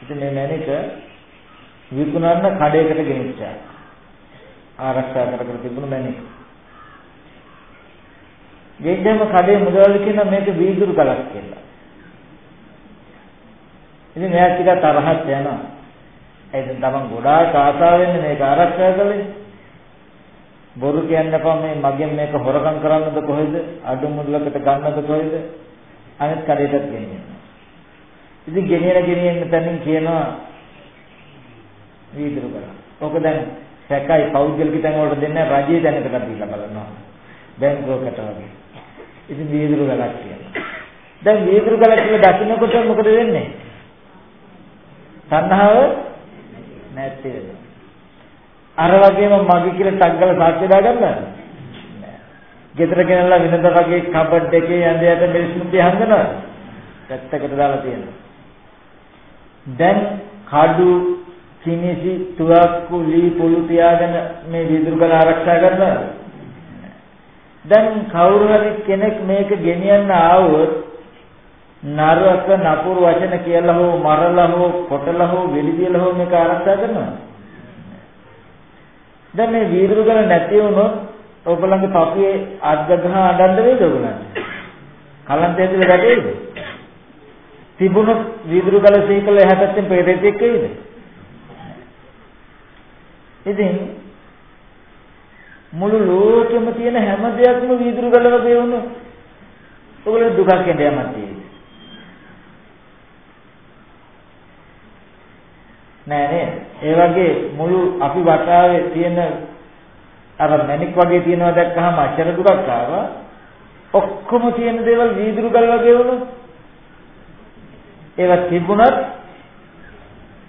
ඉතින් මේ මැනික විකුණන්න කඩේකට ගෙනිච්චා. ආරක්ෂා කර කර තිබුණු මැනික. ගෙන්නම කඩේ මුදවල කියන මේක වීදුරු ගලක් කියලා. ඉතින් මෙයා ටික තරහක් යනවා. ඒ දැන් තමන් ගොඩාක් ආසාව වෙන්නේ මේක ආරක්ෂා කළේ. බොරු කියන්න එපා මේ මගෙන් මේක හොරකම් කරන්නද කොහෙද? අඩු මුදලකට ගන්නද කොහෙද? අනිත් කඩේටත් ගෙනියන්න. ඉතින් ගෙනියන ගෙනියන තැනින් කියනවා වීදුරු ගලක්. ඔක දැන් සැකයි පෞද්ගලික තැන් වලට දෙන්නේ රජයේ තැනකට දීලා බලනවා. බැංකුවකට වගේ. ඉතින් වීදුරු ගලක් කියනවා. දැන් වීදුරු ගලක් කියලා දකින්නකොට මොකද වෙන්නේ? තණ්හාව නැති වෙනවා. අර වගේම මගේ කියලා ටක් ගාලා සාක්ෂි දාගන්නද? ගෙදර ගෙනල්ලා විනද වගේ කබඩ් එකේ ඇඳයට මිනිස්සුන් තියහඳනවා. පැත්තකට දාලා තියෙනවා. දැන් කඩු කිනිසි තුවක්කු ලී පොළු තියාගෙන මේ වීදුරු ගල ආරක්ෂා කරනවා. දැන් කවුරු හරි කෙනෙක් මේක ගෙනියන්න ආවොත් නරක නපුරු වචන කියලා හෝ මරලා හෝ කොටලා හෝ වෙලිදියලා හෝ මේක ආරක්ෂා කරනවා. දැන් මේ වීදුරු ගල නැති වුණොත් ඔයගොල්ලන්ගේ පපුවේ අද්දගහ අඬන්න වේද ඔයගොල්ලන්ට? කලන්තය ඇතුලේ වැටෙයිද? තිබුණොත් වීදුරු ගල සීකල එහා පැත්තෙන් පෙරේතෙක් වෙයිද? ඉතින් මුළු ලෝකෙම තියෙන හැම දෙයක්ම වීදුරු ගල වගේ වුණොත් ඔයගොල්ලෝ දුකක් එන්න යමක් තියෙන්නේ. නෑ නේද? ඒ වගේ මුළු අපි වටාවේ තියෙන අර මැණික් වගේ තියනවා දැක්කහම අචර දුකක් ආවා. ඔක්කොම තියෙන දේවල් වීදුරු ගල් වගේ වුණොත් ඒවා තිබුණත්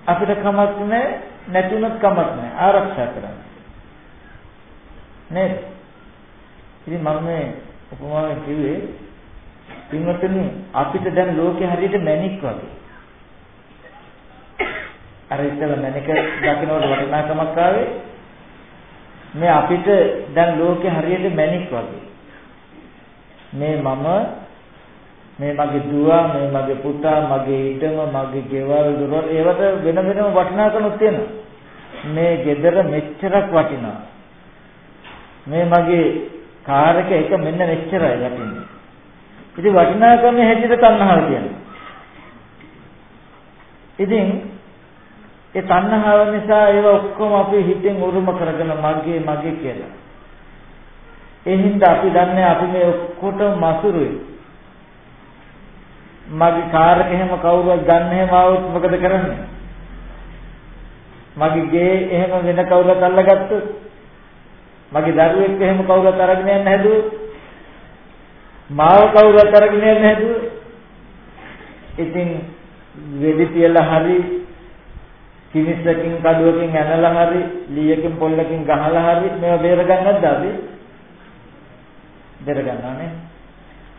අපිට කමක් නැහැ නැතුණත් කමක් නැහැ ආරක්ෂා කරන්න. නේද? ඉතින් මම මේ උපමාවෙන් කිව්වේ පින්වත්නි අපිට දැන් ලෝකේ හරියට මැණික් වගේ. අර ඉතල මැණික දකින්නට වටිනාකමක් ආවේ මේ අපිට දැන් ලෝකේ හරියට මැණික් වගේ. මේ මම මේ මගේ දුව මේ මගේ පුතා මගේ ඊටම මගේ ගෙවල් දොරවල් ඒවට වෙන වෙනම වටිනාකමක් තියෙනවා. මේ gedara මෙච්චරක් වටිනවා. මේ මගේ කාර් එක එක මෙන්න මෙච්චරයි වටින්නේ. ඉතින් වටිනාකම හැටියට තණ්හාව කියනවා. ඉතින් ඒ තණ්හාව නිසා ඒව ඔක්කොම අපි හිතෙන් උරුම කරගෙන මගේ මගේ කියලා. ඒ හින්දා අපි දන්නේ අපි මේ ඔක්කොට මසුරුයි. මගේ කාර් එක එහෙම කවුරුවත් ගන්න එහෙම આવොත් මොකද කරන්නේ? මගේ ගේ එහෙම වෙන කවුරුත් අල්ලගත්තොත් මගේ දරුවෙක් එහෙම කවුරුත් අරගෙන යන්න හැදුවොත්? මාව කවුරුත් අරගෙන යන්න හැදුවොත්? ඉතින් වෙඩි තියලා හරි කිනිස්සකින් කඩුවකින් ඇනලා හරි ලීයකින් පොල්ලකින් ගහලා හරි මේවා බේර ගන්නවද අපි? බේර ගන්නවනේ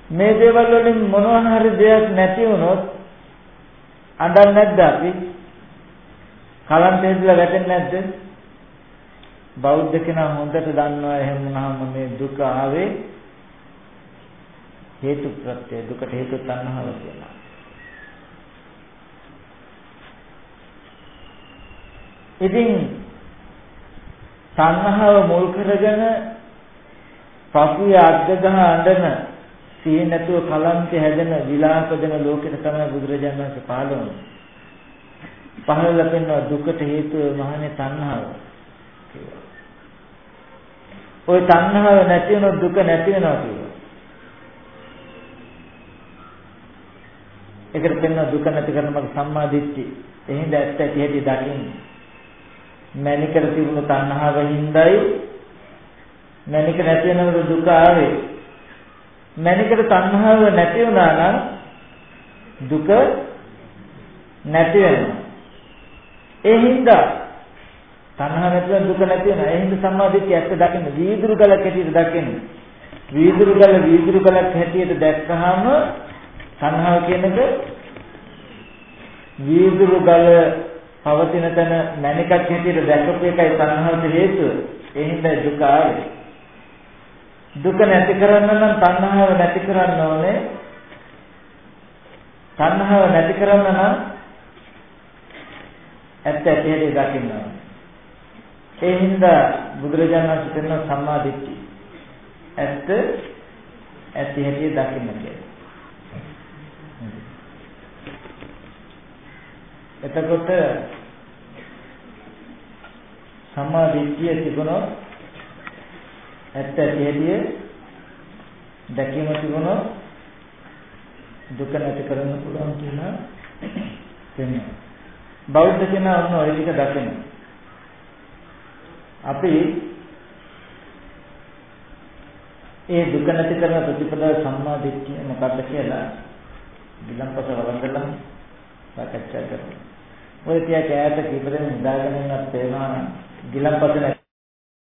මේ දේවල් වලින් මොනවා හරි දෙයක් නැති වුණොත් අඬන්නේ නැද්ද අපි කලන්තේදලා වැටෙන්නේ නැද්ද බෞද්ධ කෙනා හොඳට දන්නවා එහෙම වුණාම මේ දුක ආවේ හේතු ප්‍රත්‍ය දුකට හේතු තණ්හාව කියලා. ඉතින් තණ්හාව මුල් කරගෙන පසුවේ අද්දගහ අඬන සිහිය නැතුව කලන්ත හැදෙන විලාප දෙන ලෝකෙට තමයි බුදුරජාණන් වහන්සේ පහළ වුණේ. පහළ ලැබෙන දුකට හේතුව මහන්නේ තණ්හාව. ওই තණ්හාව නැති වෙන දුක නැති වෙනවා කියනවා. ඒකට පෙන්න දුක නැති කරන මගේ සම්මා දිට්ඨි. එහෙනම් ඇත්ත ඇති හැටි දකින්න. මැනිකර තිබුණු තණ්හාව හිඳයි මැනික නැති වෙනකොට දුක ආවේ. මැනිකට තණ්හාව නැති වුණා නම් දුක නැති වෙනවා. ඒ හින්දා තණ්හා නැතිව දුක නැති වෙනවා. ඒ හින්දා සම්මාදිට්ඨිය ඇත්ත දකින්න වීදුරු ගලක් හැටියට දකින්න. වීදුරු ගල වීදුරු ගලක් හැටියට දැක්කහම තණ්හාව කියන එක වීදුරු ගල පවතින තැන මණිකක් හැටියට දැකපු එකයි තණ්හාවට හේතුව. ඒ හින්දා දුක ආවේ. දුක නැති කරන්න නම් තණ්හාව නැති කරන්න ඕනේ. තණ්හාව නැති කරන්න නම් ඇත්ත ඇති හැටි දකින්න ඕනේ. ඒ හින්දා බුදුරජාණන් වහන්සේ කරන සම්මා දිට්ඨිය. ඇත්ත ඇති හැටි දකින්න කියලා. එතකොට සම්මා දිට්ඨිය තිබුණොත් ඇත්ත ඇති හැටි දැකීම තිබුණොත් දුක නැති කරන්න පුළුවන් කියලා වෙනවා. බෞද්ධ කෙනා ඔන්න ඔය ටික දකිනවා. අපි ඒ දුක නැති කරන ප්‍රතිපදාව සම්මා දිට්ඨිය මොකක්ද කියලා විලම්පස වළඳලා සාකච්ඡා කරමු. ඔය තියා කෑත කිපදෙන නිදාගෙන ඉන්නත් තේනවා ගිලම්පස